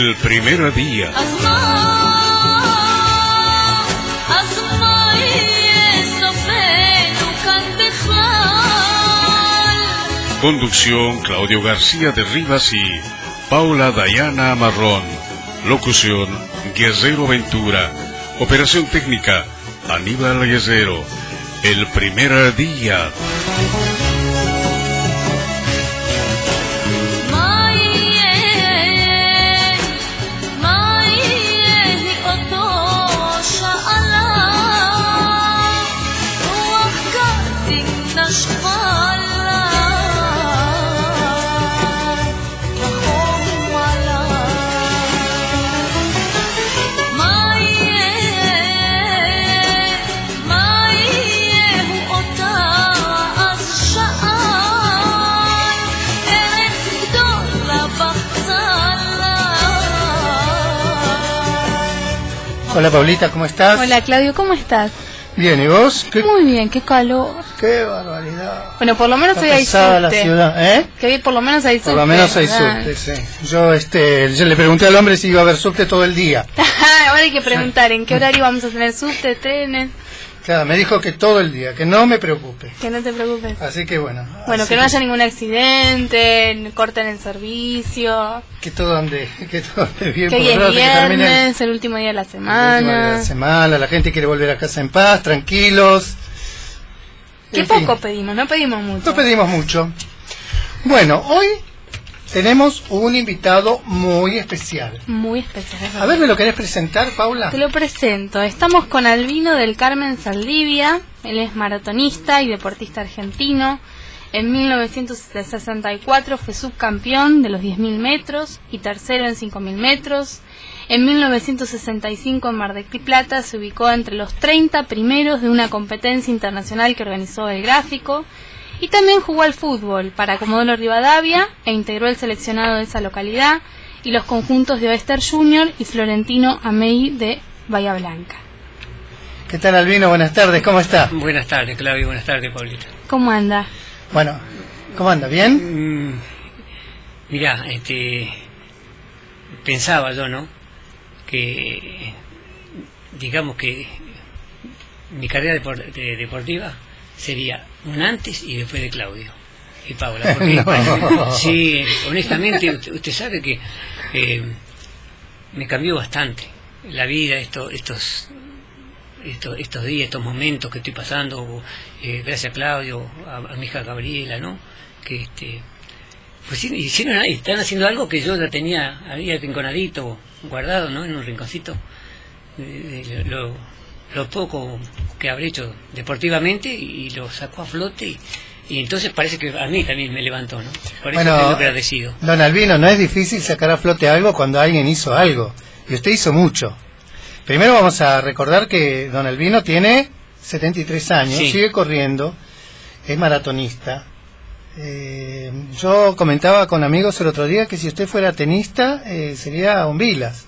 El primer día. Conducción Claudio García de Rivas y Paula Dayana Marrón. Locución Guerrero Ventura. Operación técnica Aníbal Guerrero. El primer día. Hola Paulita, ¿cómo estás? Hola Claudio, ¿cómo estás? Bien, ¿y vos? Muy bien, qué calor. Qué barbaridad. Bueno, por lo menos hoy hay subte. la ciudad, ¿eh? Que por lo menos hay subte. Por lo menos hay subte, sí. Yo, este, yo le pregunté al hombre si iba a haber subte todo el día. Ahora hay que preguntar, ¿en qué horario vamos a tener subte, trenes? Claro, me dijo que todo el día, que no me preocupe. Que no te preocupes. Así que bueno. Bueno, que no haya ningún accidente, corten el servicio. Que todo ande, que todo ande bien. Que hoy es viernes, el último día de la semana. El último día de la semana, la gente quiere volver a casa en paz, tranquilos. Qué poco pedimos, no pedimos mucho. No pedimos mucho. Bueno, hoy tenemos un invitado muy especial. Muy especial. A ver, ¿me lo querés presentar, Paula? Te lo presento. Estamos con Albino del Carmen Saldivia. Él es maratonista y deportista argentino. En 1964 fue subcampeón de los 10.000 metros y tercero en 5.000 metros. En 1965 en Mar de Plata se ubicó entre los 30 primeros de una competencia internacional que organizó el gráfico y también jugó al fútbol para Comodoro Rivadavia e integró el seleccionado de esa localidad y los conjuntos de Oester Junior y Florentino Amei de Bahía Blanca. ¿Qué tal Albino? Buenas tardes, ¿cómo está? Buenas tardes, Claudio, buenas tardes, Paulita. ¿Cómo anda? Bueno, ¿cómo anda? ¿Bien? Mm, mirá, este, pensaba yo, ¿no? Que, digamos que mi carrera deportiva sería un antes y después de Claudio y Paula. Porque, sí, honestamente, usted, sabe que eh, me cambió bastante la vida, esto, estos, estos, estos días, estos momentos que estoy pasando, eh, gracias a Claudio, a, mi hija Gabriela, ¿no? Que este, pues hicieron, están haciendo algo que yo ya tenía, había rinconadito, guardado, ¿no? En un rinconcito. Eh, lo, lo poco que habré hecho deportivamente y lo sacó a flote y, entonces parece que a mí también me levantó, ¿no? Por eso bueno, agradecido. Don Albino, no es difícil sacar a flote algo cuando alguien hizo algo y usted hizo mucho. Primero vamos a recordar que Don Albino tiene 73 años, sigue corriendo, es maratonista. Eh, yo comentaba con amigos el otro día que si usted fuera tenista eh, sería un Vilas,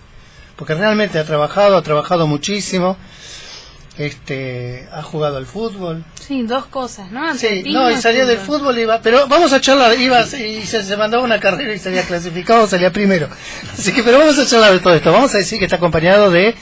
porque realmente ha trabajado, ha trabajado muchísimo este ha jugado al fútbol. Sí, dos cosas, ¿no? sí, no, y salía del fútbol, iba, pero vamos a charlar, iba y se, mandaba una carrera y salía clasificado, salía primero. Así que, pero vamos a charlar de todo esto. Vamos a decir que está acompañado de,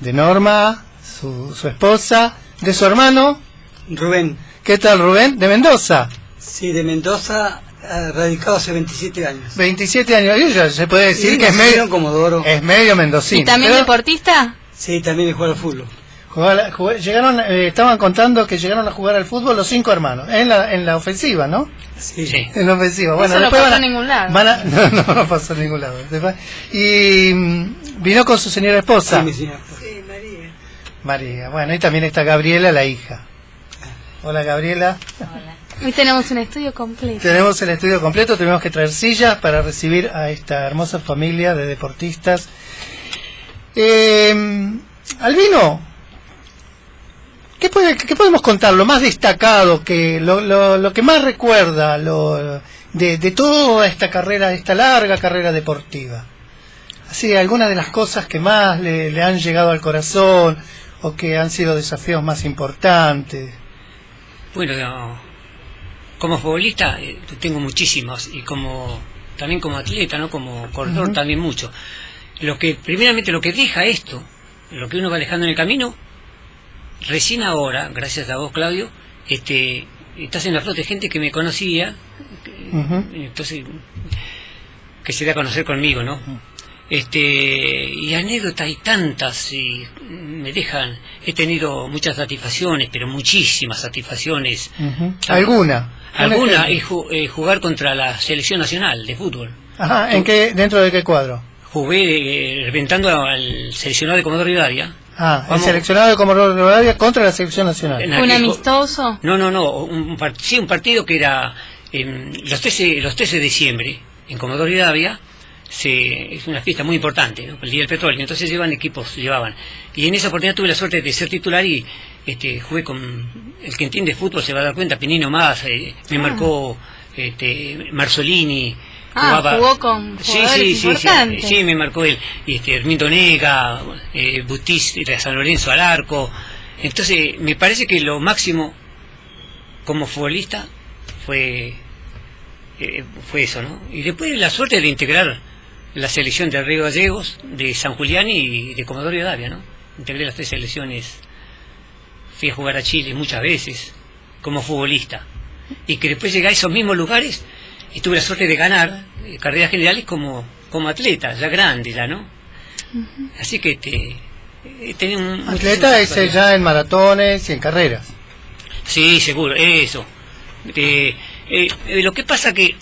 de Norma, su, su esposa, de su hermano. Rubén. ¿Qué tal, Rubén? ¿De Mendoza? Sí, de Mendoza, radicado hace 27 años. 27 años, y ya se puede decir que es medio, es medio mendocino. ¿Y también deportista? Sí, también juega al fútbol llegaron, eh, estaban contando que llegaron a jugar al fútbol los cinco hermanos, en la, en la ofensiva, ¿no? Sí. En la ofensiva. Bueno, no pasó a ningún lado. no, no, pasó a ningún lado. Y mm, vino con su señora esposa. Sí, mi señora. Sí, María. María. Bueno, y también está Gabriela, la hija. Hola, Gabriela. Hola. Hoy tenemos un estudio completo. Tenemos el estudio completo, tenemos que traer sillas para recibir a esta hermosa familia de deportistas. Eh, Albino, ¿Qué, podemos contar? Lo más destacado, que lo, lo, que más recuerda lo, de, toda esta carrera, esta larga carrera deportiva. Así, algunas de las cosas que más le, han llegado al corazón o que han sido desafíos más importantes. Bueno, como futbolista eh, tengo muchísimos y como también como atleta, ¿no? Como corredor también mucho. Lo que, primeramente, lo que deja esto, lo que uno va dejando en el camino, recién ahora, gracias a vos, Claudio, este, estás en la flota de gente que me conocía, entonces, que se da a conocer conmigo, ¿no? Este, y anécdotas y tantas, y me dejan, he tenido muchas satisfacciones, pero muchísimas satisfacciones. ¿Alguna? Alguna es jugar contra la selección nacional de fútbol. Ajá, ¿en qué, dentro de qué cuadro? Jugué eh, reventando al seleccionado de Comodoro Rivadavia. Ah, el seleccionado de Comodoro Rivadavia contra la selección nacional. ¿Un amistoso? No, no, no, un, sí, un partido que era los 13, los 13 de diciembre en Comodoro Rivadavia se, es una fiesta muy importante, el Día del Petróleo, entonces llevan equipos, llevaban. Y en esa oportunidad tuve la suerte de ser titular y este, jugué con, el que entiende fútbol se va a dar cuenta, Pinino Más, eh, me ah. marcó este, Marzolini, Ah, jugó con sí, sí, sí, sí, me marcó él. Y este, Hermindo Nega, eh, Butis de San Lorenzo al arco. Entonces, me parece que lo máximo como futbolista fue eh, fue eso, ¿no? Y después la suerte de integrar la selección de Río Gallegos, de San Julián y de Comodoro Davia, ¿no? Integré las tres selecciones, fui a jugar a Chile muchas veces como futbolista. Y que después llegué a esos mismos lugares y tuve la suerte de ganar eh, carreras generales como, como atleta, ya grande, ya, ¿no? Así que te, eh, un... Atleta es ya en maratones y en carreras. Sí, seguro, eso. Eh, lo que pasa que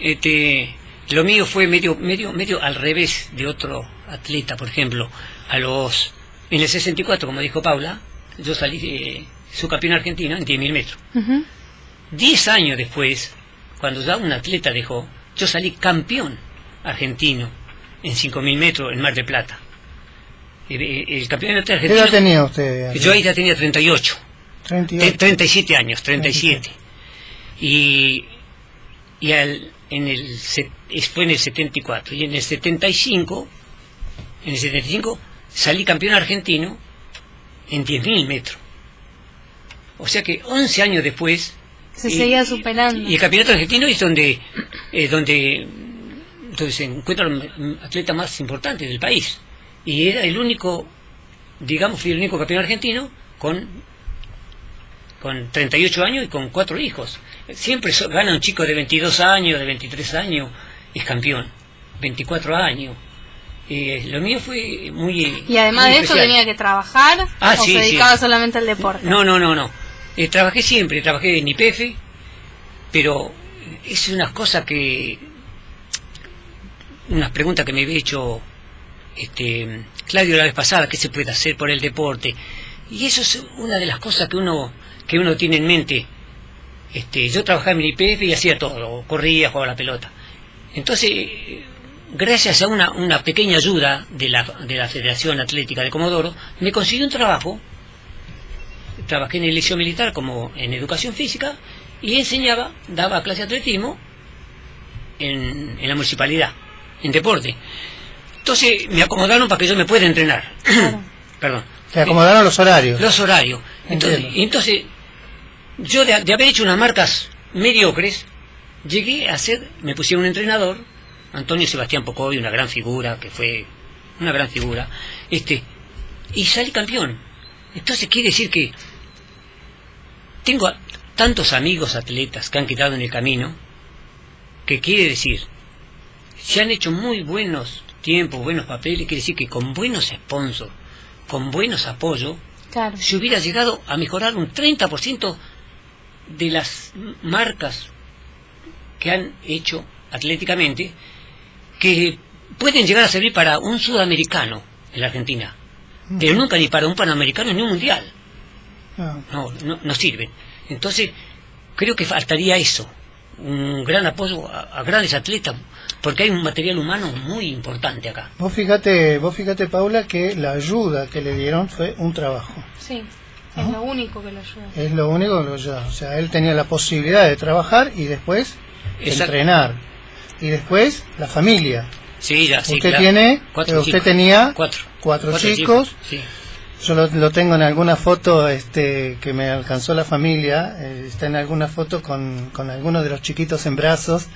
este, lo mío fue medio, medio, medio al revés de otro atleta, por ejemplo, a los en el 64, como dijo Paula, yo salí de subcampeón argentino en 10.000 metros. Diez años después, cuando ya un atleta dejó, yo salí campeón argentino en 5.000 metros en Mar de Plata. El, campeonato argentino... ¿Qué edad tenía usted? Yo ahí ya tenía 38. 38. 37 años, 37. Y, y al, en el, fue en el 74. Y en el 75, en el 75 salí campeón argentino en 10.000 metros. O sea que 11 años después se seguía superando. Y el campeonato argentino es donde, eh, donde, donde se encuentra el atleta más importante del país. Y era el único, digamos, fui el único campeón argentino con, con 38 años y con cuatro hijos. Siempre gana un chico de 22 años, de 23 años, es campeón. 24 años. y lo mío fue muy. ¿Y además de eso tenía que trabajar? Ah, ¿O se dedicaba solamente al deporte? No, no, no, no. Eh, trabajé siempre, trabajé en IPF, pero es unas cosas que. unas preguntas que me había hecho este, Claudio la vez pasada, ¿qué se puede hacer por el deporte? Y eso es una de las cosas que uno, que uno tiene en mente. Este, yo trabajaba en IPF y hacía todo, corría, jugaba la pelota. Entonces, gracias a una, una pequeña ayuda de la, de la Federación Atlética de Comodoro, me consiguió un trabajo trabajé en el liceo militar como en educación física y enseñaba, daba clase de atletismo en, la municipalidad, en deporte. Entonces me acomodaron para que yo me pueda entrenar. Perdón. Te acomodaron los horarios. Los horarios. Entonces, entonces yo de, haber hecho unas marcas mediocres, llegué a ser, me pusieron un entrenador, Antonio Sebastián Pocoy, una gran figura, que fue una gran figura, este, y salí campeón. Entonces quiere decir que tengo tantos amigos atletas que han quedado en el camino, que quiere decir, se han hecho muy buenos tiempos, buenos papeles, quiere decir que con buenos sponsors, con buenos apoyos, se hubiera llegado a mejorar un 30% de las marcas que han hecho atléticamente, que pueden llegar a servir para un sudamericano en la Argentina, pero nunca ni para un panamericano ni un mundial. No, no, no sirven. Entonces, creo que faltaría eso, un gran apoyo a, grandes atletas, porque hay un material humano muy importante acá. Vos fíjate, vos fíjate Paula, que la ayuda que le dieron fue un trabajo. Sí. Es lo único que lo ayuda. Es lo único que lo ayuda. O sea, él tenía la posibilidad de trabajar y después entrenar. Y después la familia. Sí, ya, sí, Usted tiene, cuatro usted tenía cuatro, cuatro, chicos. sí. Yo lo, tengo en alguna foto este, que me alcanzó la familia, eh, está en alguna foto con, con algunos de los chiquitos en brazos,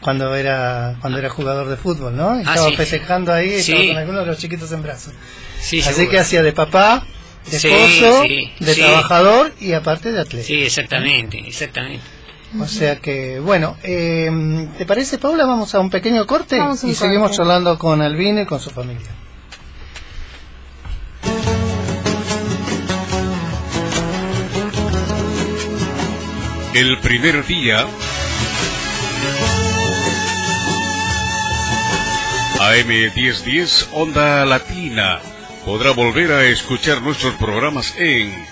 cuando era cuando era jugador de fútbol, ¿no? Ah, Estaba sí. festejando ahí, estaba Sí. con algunos de los chiquitos en brazos. Sí, Así seguro. que hacía de papá, de Sí, esposo, sí, de sí. trabajador y aparte de atleta. Sí, exactamente, exactamente. O sea que, bueno, eh, ¿te parece, Paula? Vamos a un pequeño corte Vamos y seguimos corte. charlando con Albino y con su familia. El primer día AM1010 Onda Latina podrá volver a escuchar nuestros programas en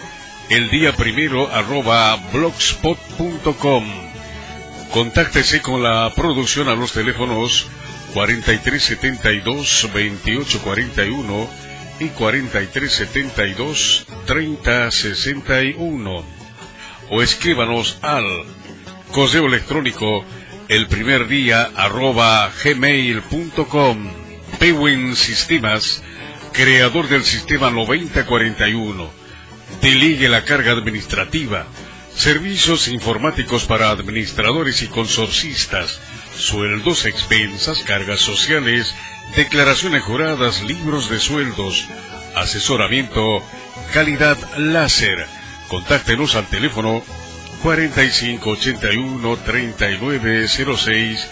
el día primero arroba blogspot.com. Contáctese con la producción a los teléfonos 4372 2841 y 4372 3061 o escríbanos al correo electrónico el primer día arroba gmail.com Pewin Sistemas, creador del sistema 9041. Delegue la carga administrativa. Servicios informáticos para administradores y consorcistas. Sueldos, expensas, cargas sociales, declaraciones juradas, libros de sueldos, asesoramiento, calidad láser. Contáctenos al teléfono 4581-3906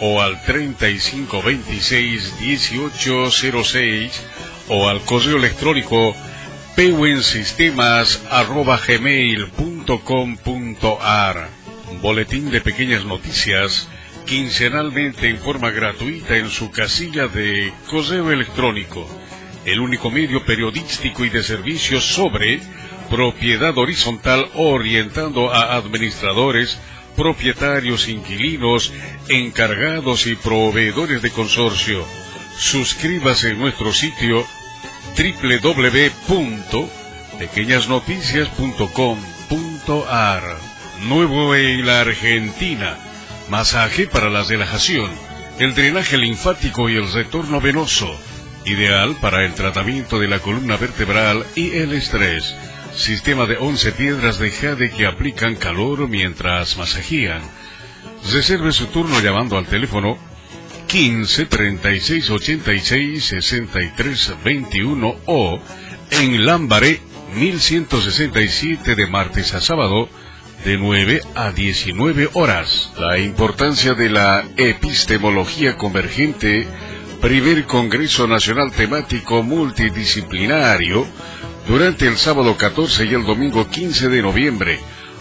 o al 3526-1806 o al correo electrónico pewensistemas.gmail.com.ar Boletín de pequeñas noticias quincenalmente en forma gratuita en su casilla de correo electrónico. El único medio periodístico y de servicios sobre propiedad horizontal orientando a administradores, propietarios, inquilinos, encargados y proveedores de consorcio. Suscríbase en nuestro sitio www.pequeñasnoticias.com.ar Nuevo en la Argentina. Masaje para la relajación, el drenaje linfático y el retorno venoso. Ideal para el tratamiento de la columna vertebral y el estrés. Sistema de 11 piedras de jade que aplican calor mientras masajían. Reserve su turno llamando al teléfono 15 36 86 63 21 o en Lambaré 1167 de martes a sábado de 9 a 19 horas. La importancia de la epistemología convergente, primer Congreso Nacional Temático Multidisciplinario, durante el sábado 14 y el domingo 15 de noviembre.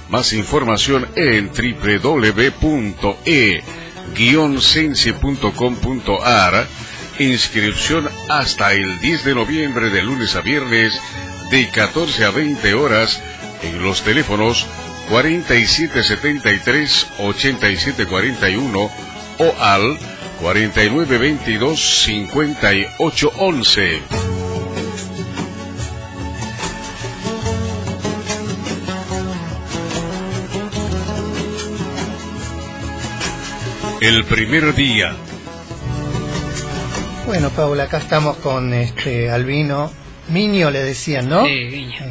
Más información en www.e-sense.com.ar. Inscripción hasta el 10 de noviembre de lunes a viernes de 14 a 20 horas en los teléfonos 4773-8741 o al 4922-5811. El primer día. Bueno, Paula, acá estamos con este Albino. Miño le decían, ¿no? Sí, Viña.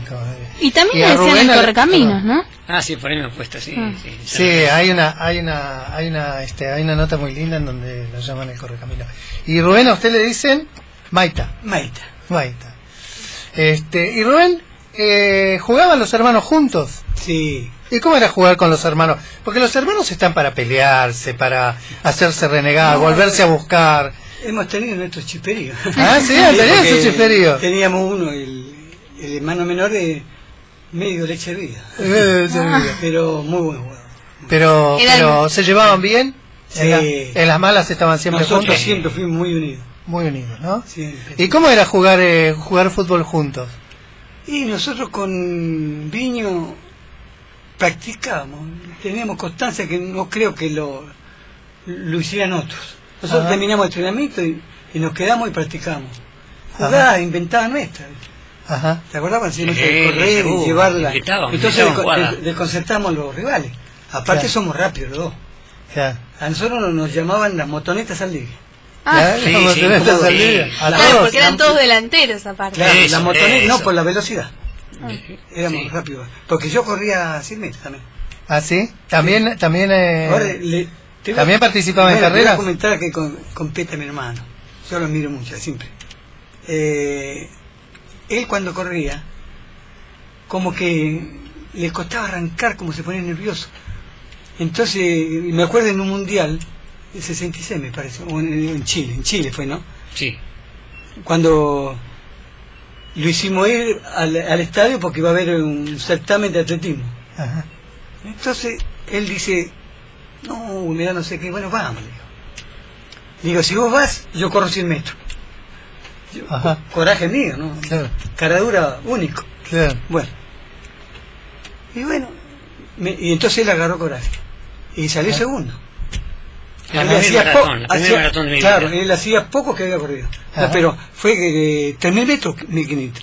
Y también Y le decían Rubén el correcaminos, ¿no? Ah, sí, por ahí me he puesto, sí. Ah. sí, Sí, hay una, hay una, hay una, este, hay una nota muy linda en donde lo llaman el correcamino. Y Rubén, a usted le dicen Maita, Maita. Maita. Este, y Rubén, eh, ¿jugaban los hermanos juntos? Sí. ¿Y cómo era jugar con los hermanos? Porque los hermanos están para pelearse, para hacerse renegar, No. volverse a buscar. Hemos tenido nuestros chisperíos. Ah, sí, han tenido porque sus chisperíos. Teníamos uno, el, el hermano menor de medio leche hervida. Se olvida. Pero muy buen jugador. Pero, pero ¿se llevaban bien? Sí. En, la- en las malas estaban siempre Nosotros juntos. siempre fuimos muy unidos. Muy unidos, ¿no? Siempre. ¿Y cómo era jugar eh, jugar fútbol juntos? Y nosotros con Viño practicábamos, teníamos constancia que no creo que lo, lo hicieran otros. Nosotros Ajá. terminamos el entrenamiento y, y nos quedamos y practicamos. Jugadas inventadas nuestras. Ajá. ¿Te hacíamos Sí, de correr y llevarla? Entonces desconcertamos a los rivales. Aparte Claro. somos rápidos los dos. A nosotros nos- llamaban las motonetas al día. Ya, sí, sí. A Claro, todos. porque eran todos delanteros aparte. Claro, Eso, la motoneta, no por la velocidad. Éramos Sí. rápidos. Porque yo corría a 100 metros también. ¿Ah, sí? También, también eh, Ahora le, Te voy- ¿También participaba en te voy carreras? a comentar que con- compete mi hermano. Yo lo miro mucho, siempre. Eh, él cuando corría, como que le costaba arrancar, como se ponía nervioso. Entonces, me acuerdo en un mundial, el 66 me parece, o en, en Chile, en Chile fue, ¿no? Sí. Cuando lo hicimos ir al, al estadio porque iba a haber un certamen de atletismo. Ajá. Entonces él dice, no, mira, no sé qué, bueno, vamos. Digo, digo si vos vas, yo corro 100 metros. Yo, Ajá. Coraje mío, ¿no? Claro, Caradura único. claro. Bueno. Y bueno, me- y entonces él agarró coraje. Y salió segundo. Él hacía maratón, hacía- maratón de mi Claro, vida. él hacía poco que había corrido. No, Ajá. pero fue eh, 3.000 metros, 1.500.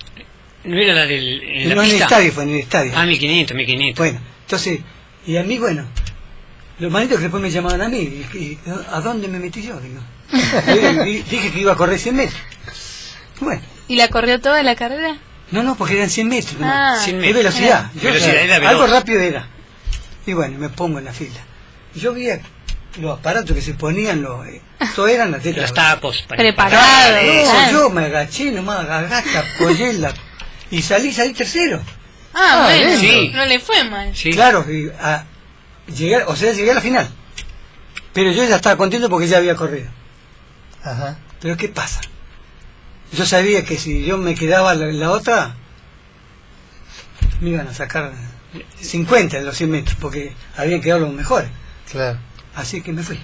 ¿No era la del en la No en el pista? estadio, fue en el estadio. Ah, 1500, 1500. Bueno, entonces, y a mí, bueno, los manitos que después me llamaban a mí, y, y, ¿a dónde me metí yo? Digo. Dije que iba a correr 100 metros. Bueno, ¿Y la corrió toda la carrera? no, no, porque eran 100 metros. ¿no? Ah. 100 Es metros. velocidad. Yo- Velocidad, era veloz. algo rápido era. Y bueno, me pongo en la fila. Yo vi los aparatos que se ponían, los, eh, eran atletas. Los tacos. para- Preparado. para- No, Ah. yo me agaché nomás, agacha, apoyé en la... Y salí, salí tercero. Ah, Ah, bueno, sí. no le fue mal. Sí. Claro, y, a- llegué, o sea, llegué a la final. Pero yo ya estaba contento porque ya había corrido. Ajá. Pero ¿qué pasa? Yo sabía que si yo me quedaba la, la otra, me iban a sacar 50 de los 100 metros, porque habían quedado los mejores. Claro. Así que me fui.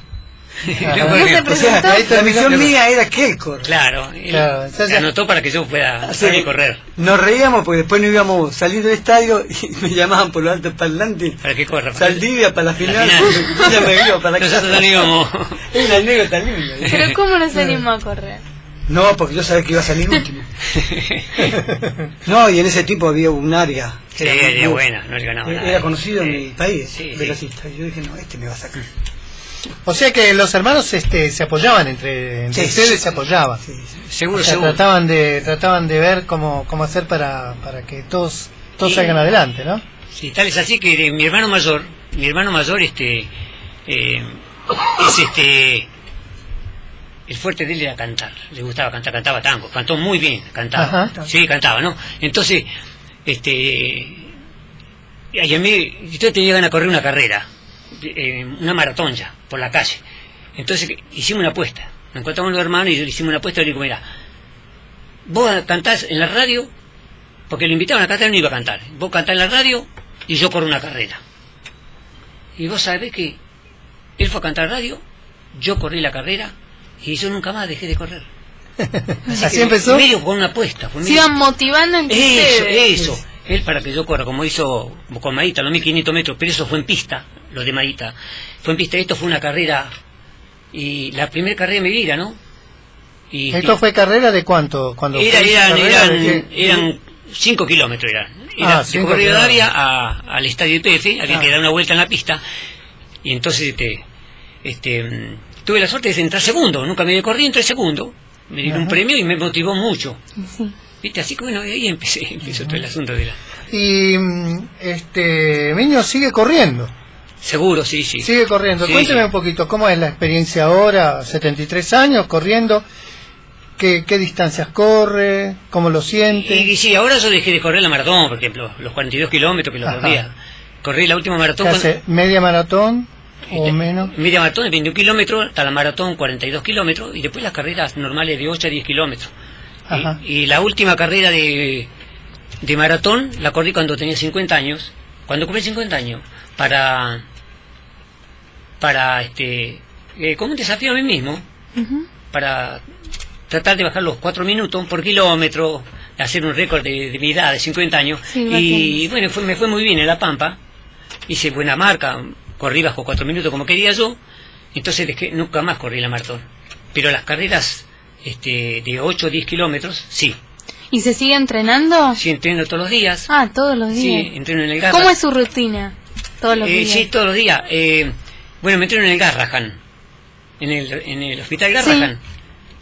La misión que- mía era que corra. Claro, él Claro, entonces- se anotó para que yo pueda salir y correr. Nos reíamos porque después no íbamos a salir del estadio y me llamaban por los altos parlantes. Para que corra. Saldivia para la final, final. yo ya me iba para la Nosotros no íbamos. Es una anécdota linda. Pero ¿cómo no se animó a correr? No, porque yo sabía que iba a salir último. No, y en ese tiempo había un área. que Sí, era muy- buena, no Era nada. conocido en Sí, mi país, sí, sí. velocista. Y yo dije, no, este me va a sacar. O sea que los hermanos este, se apoyaban entre, entre Sí, ustedes, sí. se apoyaban. Sí. Seguro, O sea, seguro. trataban de trataban de ver cómo, cómo hacer para, para que todos todos salgan adelante, ¿no? Sí, tal es así que de mi hermano mayor, mi hermano mayor, este, eh, es este, el fuerte de él era cantar, le gustaba cantar, cantaba tango, cantó muy bien, cantaba, Ajá. sí, cantaba, ¿no? Entonces, este, y a mí, yo tenía ganas de correr una carrera, eh, una maratón ya, por la calle. Entonces hicimos una apuesta, nos encontramos los hermanos y hicimos una apuesta y le digo, mira, vos cantás en la radio, porque lo invitaban a cantar y no iba a cantar. Vos cantás en la radio y yo corro una carrera. Y vos sabés que él fue a cantar radio, yo corrí la carrera y yo nunca más dejé de correr. Así que empezó. Medio con una apuesta. Se iban motivando entre eso, ustedes. eso. Él para que yo corra, como hizo con Maíta, los 1500 metros, pero eso fue en pista, lo de Maíta. Fue en pista, esto fue una carrera, y la primera carrera de mi vida, ¿no? Y, ¿Esto fue carrera de cuánto? Cuando era, eran, carrera, eran, ¿de qué? eran cinco kilómetros eran. Era Ah, de cinco Correo de kilómetros. Avia a- al estadio IPF, había Ah. que dar una vuelta en la pista. Y entonces este, este, tuve la suerte de entrar segundo, nunca me había corrido, entré segundo. Me dieron un premio y me motivó mucho. Sí. ¿Viste? Así que bueno, ahí empecé, empezó todo el asunto de la... Y mm, este Miño sigue corriendo, Seguro, sí, sí. sigue corriendo. Sí, Cuénteme sí. un poquito, ¿cómo es la experiencia ahora? 73 años corriendo. ¿Qué, qué distancias corre? ¿Cómo lo siente? Y, y sí, ahora yo dejé de correr la maratón, por ejemplo, los 42 kilómetros que lo Ajá. corría. Corrí la última ¿Qué maratón... hace? ¿Media maratón o menos? Media maratón de 21 kilómetros, hasta la maratón 42 kilómetros, y después las carreras normales de 8 a 10 kilómetros. Ajá. Y, y la última carrera de, de maratón la corrí cuando tenía 50 años, cuando cumplí 50 años, para, para este, eh, como un desafío a mí mismo, para tratar de bajar los 4 minutos por kilómetro, hacer un récord de, de mi edad de 50 años. Sí, y bueno, fue- me fue muy bien en La Pampa, hice buena marca, corrí bajo 4 minutos como quería yo, entonces dejé- nunca más corrí la maratón. Pero las carreras este, de 8 o 10 kilómetros, sí, ¿Y se sigue entrenando? sí entreno todos los días, Ah, todos los sí, días. entreno en el Garra. ¿Cómo es su rutina? Todos los Eh, días. sí, todos los días. Eh, bueno, me entreno en el Garrahan, en el, en el hospital Garrahan.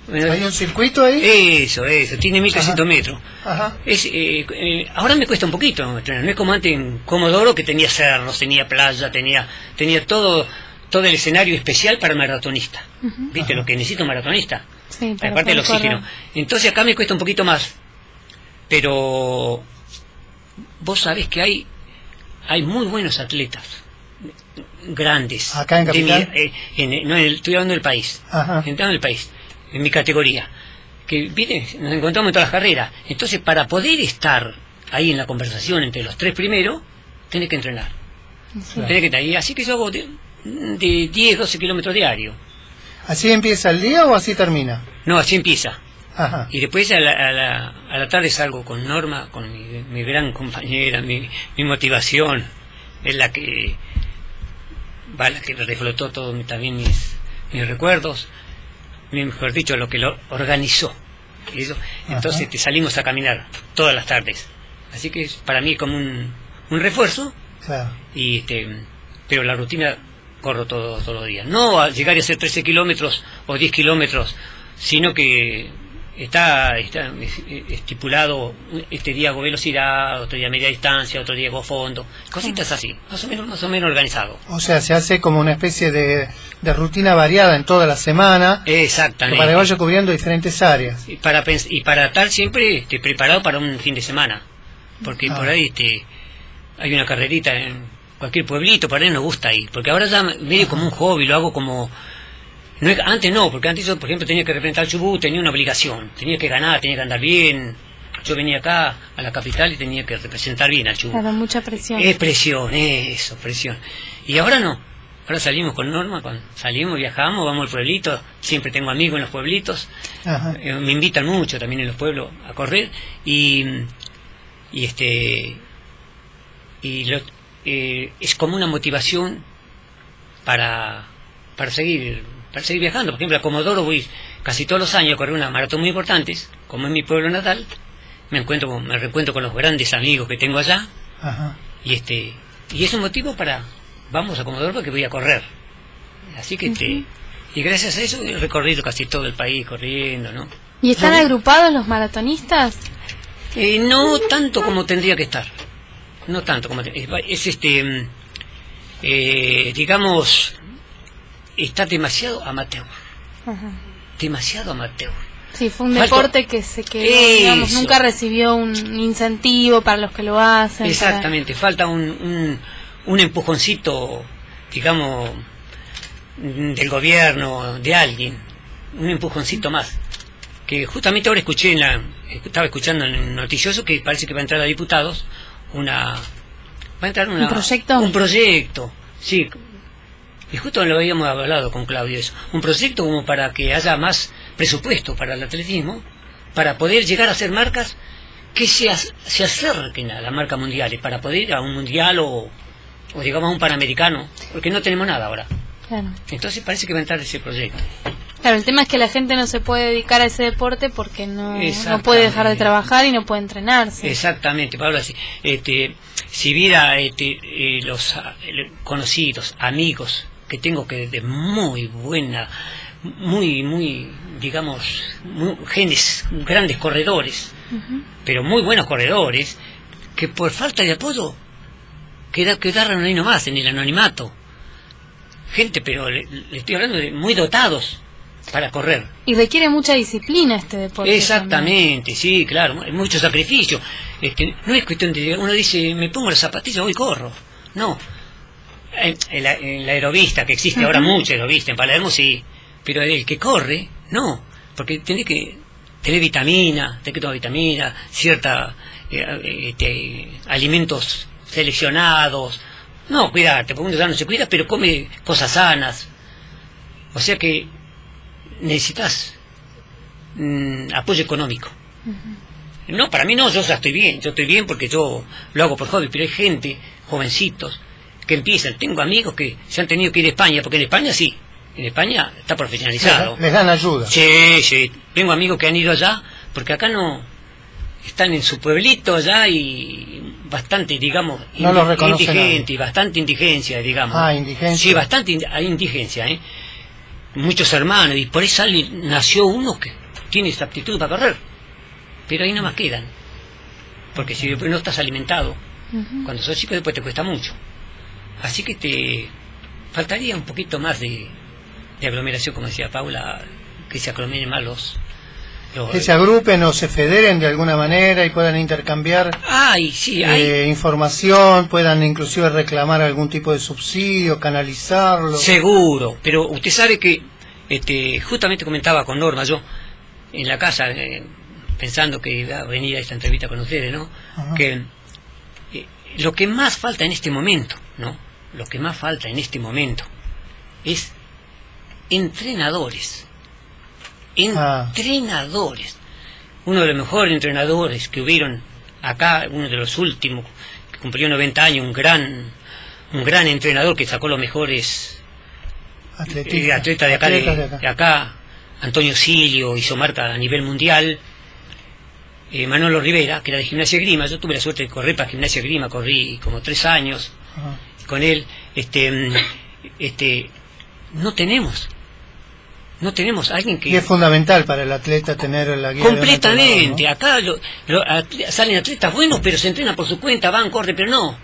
Bueno, ¿Hay un circuito ahí? Eso, eso, tiene 1300 Ajá. metros. Ajá. Es, eh, eh, ahora me cuesta un poquito entrenar, no es como antes en Comodoro que tenía cerros, tenía playa, tenía tenía todo todo el escenario especial para maratonista. ¿Viste lo que necesita un maratonista? Sí, Aparte del oxígeno. correr. Entonces acá me cuesta un poquito más. Pero vos sabés que hay, hay muy buenos atletas grandes. ¿Acá en mi- Capital? eh, en- no, en el- estoy hablando del país. Ajá. Estoy hablando del país, en mi categoría. Que viene, nos encontramos en todas las carreras. Entonces, para poder estar ahí en la conversación entre los tres primeros, tenés que entrenar. Sí. Tenés que estar ahí. Así que yo hago de, de 10, 12 kilómetros diarios. ¿Así empieza el día o así termina? No, así empieza. Ajá. Y después a la, a la, a la tarde salgo con Norma, con mi, mi gran compañera, mi, mi motivación, es la que va la que reflotó todo también mis, mis recuerdos, mejor dicho, lo que lo organizó. Entonces te salimos a caminar todas las tardes. Así que es para mí como un, un refuerzo, Claro. y este, pero la rutina corro todo, todos los días. No a llegar a hacer 13 kilómetros o 10 kilómetros, sino que está, está estipulado, este día hago velocidad, otro día media distancia, otro día hago fondo, cositas así, más o menos, más o menos organizado. O sea, se hace como una especie de, de rutina variada en toda la semana Exactamente. para que vaya cubriendo diferentes áreas. y para y para estar siempre este, preparado para un fin de semana porque Ah. por ahí este, hay una carrerita en cualquier pueblito para él nos gusta ir porque ahora ya medio como un hobby lo hago como no es- antes no porque antes yo por ejemplo tenía que representar Chubut tenía una obligación tenía que ganar tenía que andar bien yo venía acá a la capital y tenía que representar bien al Chubut Claro, mucha presión. es presión, eso, presión. Y ahora no. Ahora salimos con Norma, con, salimos, viajamos, vamos al pueblito. Siempre tengo amigos en los pueblitos. Ajá. Eh, me invitan mucho también en los pueblos a correr. Y, y este. Y lo- eh, es como una motivación para, para seguir para seguir viajando. Por ejemplo, a Comodoro voy casi todos los años a correr una maratón muy importantes, como es mi pueblo natal. Me encuentro con- me reencuentro con los grandes amigos que tengo allá Ajá. y este y es un motivo para vamos a Comodoro porque voy a correr así que este y gracias a eso he recorrido casi todo el país corriendo no ¿Y están No. agrupados los maratonistas? Eh, no tanto como tendría que estar no tanto como es, es este mm, eh, digamos está demasiado amateur Ajá. demasiado amateur Sí, fue un deporte que se quedó, digamos, nunca recibió un incentivo para los que lo hacen. para- Exactamente, falta un, un, un empujoncito, digamos, del gobierno, de alguien, un empujoncito más. Que justamente ahora escuché, en la, estaba escuchando en el noticioso que parece que va a entrar a diputados una... Va a entrar una, ¿Un proyecto? Un proyecto, sí. Y justo lo habíamos hablado con Claudio eso. Un proyecto como para que haya más presupuesto para el atletismo, para poder llegar a hacer marcas que se, se acerquen a la marca mundial, y para poder ir a un mundial o, o digamos a un panamericano, porque no tenemos nada ahora. Claro. Entonces parece que va a entrar ese proyecto. Claro, el tema es que la gente no se puede dedicar a ese deporte porque no, puede dejar de trabajar y no puede entrenarse. Exactamente, Pablo, este, si viera este, eh, los conocidos, amigos que tengo que de muy buena, muy, muy, digamos, muy- genes, grandes corredores, pero muy buenos corredores, que por falta de apoyo queda, quedaron ahí nomás, en el anonimato. Gente, pero le, le estoy hablando de muy dotados para correr. Y requiere mucha disciplina este deporte. también. Exactamente, sí, claro, mucho sacrificio. Este, no es cuestión de uno dice, me pongo las zapatillas, voy y corro. No. En, la, aerovista, que existe ahora mucho aerovista, en Palermo sí, pero el que corre, no, porque tiene que tener vitamina, tiene que tomar vitamina, cierta eh, este, alimentos seleccionados. No, cuidarte, porque uno ya no se cuida, pero come cosas sanas. O sea que necesitas mm, apoyo económico. No, para mí no, yo ya estoy bien, yo estoy bien porque yo lo hago por hobby, pero hay gente, jovencitos, que empiezan, tengo amigos que se han tenido que ir a España, porque en España sí, en España está profesionalizado. Les dan ayuda. Sí, sí, tengo amigos que han ido allá, porque acá no, están en su pueblito allá y bastante, digamos, No indi- indigente, y bastante indigencia, digamos. Ah, indigencia. Sí, bastante ind- hay indigencia, ¿eh? Muchos hermanos, y por eso sale- nació uno que tiene esa aptitud para correr. Pero ahí no más quedan. Porque si después no estás alimentado, cuando sos chico después te cuesta mucho. Así que te faltaría un poquito más de, de aglomeración, como decía Paula, que se aglomeren más los, que se agrupen o se federen de alguna manera y puedan intercambiar sí, eh, información, puedan inclusive reclamar algún tipo de subsidio, canalizarlo. Seguro, pero usted sabe que este, justamente comentaba con Norma, yo en la casa, eh, pensando que iba a venir a esta entrevista con ustedes, ¿no? Que eh, lo que más falta en este momento, ¿no? Lo que más falta en este momento es entrenadores entrenadores. Uno de los mejores entrenadores que hubieron acá, uno de los últimos, que cumplió 90 años, un gran, un gran entrenador que sacó los mejores eh, atletas de acá, de, acá. Antonio Silio hizo marca a nivel mundial. Eh, Manolo Rivera, que era de gimnasia grima, yo tuve la suerte de correr para gimnasia grima, corrí como tres años con él. Este, este, no tenemos no tenemos alguien que... Y es fundamental para el atleta tener la guía Completamente. Acá salen atletas buenos, pero se entrenan por su cuenta, van, corren, pero no.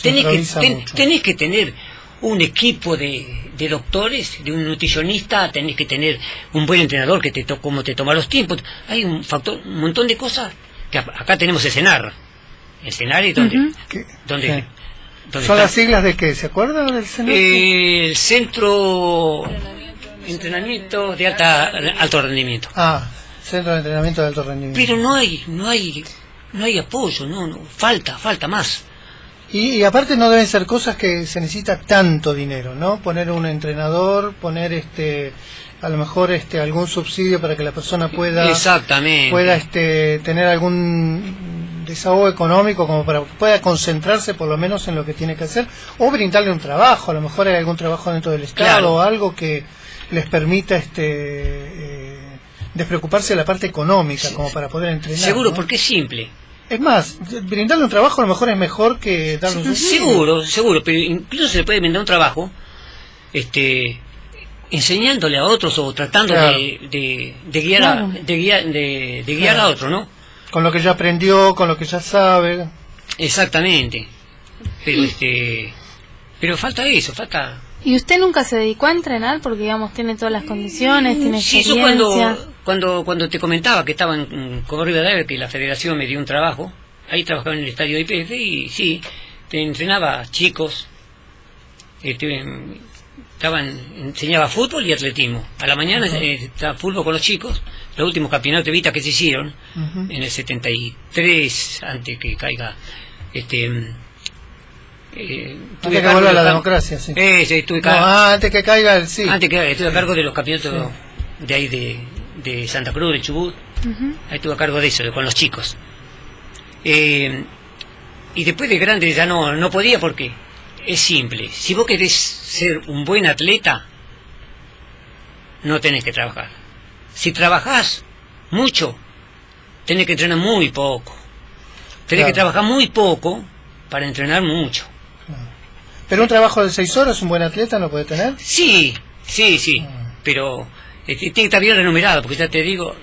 Tenés que, tenés que tener un equipo de, de, doctores, de un nutricionista, tenés que tener un buen entrenador que te to, como te toma los tiempos. Hay un factor, un montón de cosas que acá tenemos escenar. Escenar es donde... donde, ¿Son las siglas de qué? ¿Se acuerdan del? Eh, el centro entrenamiento de alta alto rendimiento. Ah, centro de entrenamiento de alto rendimiento. Pero no hay no hay no hay apoyo, no, no falta, falta más. Y, aparte no deben ser cosas que se necesita tanto dinero, ¿no? Poner un entrenador, poner este a lo mejor este algún subsidio para que la persona pueda Exactamente. pueda este tener algún desahogo económico como para que pueda concentrarse por lo menos en lo que tiene que hacer o brindarle un trabajo, a lo mejor hay algún trabajo dentro del estado o algo que les permita este eh, despreocuparse de la parte económica como para poder entrenar. Seguro, porque es simple. Es más, brindarle un trabajo a lo mejor es mejor que darle un Seguro, seguro, pero incluso se le puede brindar un trabajo este enseñándole a otros o tratando de, de, guiar a, de guiar, de, guiar a otro, ¿no? Con lo que ya aprendió, con lo que ya sabe. Exactamente. Pero este pero falta eso, falta ¿Y usted nunca se dedicó a entrenar porque, digamos, tiene todas las condiciones, tiene sí, experiencia? Sí, cuando, cuando, cuando te comentaba que estaba en Cobro Rivadavia, que la federación me dio un trabajo, ahí trabajaba en el estadio de IPF y sí, te entrenaba chicos, este, estaban, enseñaba fútbol y atletismo. A la mañana eh, estaba fútbol con los chicos, los últimos campeonatos de vista que se hicieron, en el 73, antes que caiga este eh, antes que vuelva la democracia, sí. Eh, sí no, ah, antes que caiga el sí. Antes que estuve a cargo de los campeonatos de ahí de, de, Santa Cruz, de Chubut. Ahí estuve a cargo de eso, con los chicos. Eh, y después de grande ya no, no podía porque es simple. Si vos querés ser un buen atleta, no tenés que trabajar. Si trabajás mucho, tenés que entrenar muy poco. Tenés que trabajar muy poco para entrenar mucho. ¿Pero un trabajo de seis horas un buen atleta no puede tener? Sí, sí, sí, ah. pero eh, tiene que estar bien renumerado, porque ya te digo,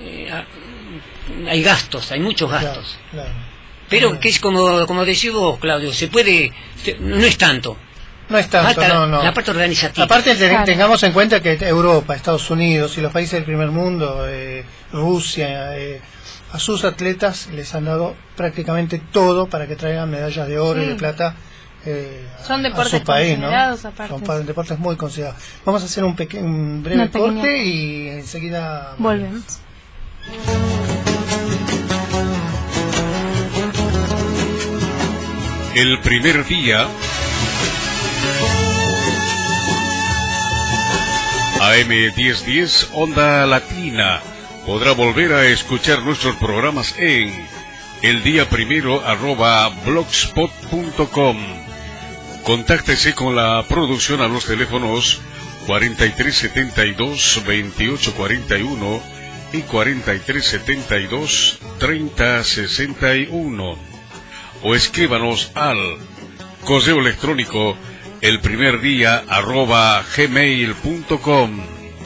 eh, hay gastos, hay muchos gastos. Pero que es como, como decís vos, Claudio, se puede, no es tanto. No es tanto, no, no. La parte organizativa. Aparte tengamos en cuenta que Europa, Estados Unidos y los países del primer mundo, eh, Rusia, a sus atletas les han dado prácticamente todo para que traigan medallas de oro y de plata eh, son deportes a su país, ¿no? Son deportes muy considerados. Vamos a hacer un, un breve corte y enseguida volvemos. El primer día AM 1010 Onda Latina podrá volver a escuchar nuestros programas en el día primero arroba blogspot.com Contáctese con la producción a los teléfonos 4372-2841 y 4372-3061 o escríbanos al correo electrónico el primer.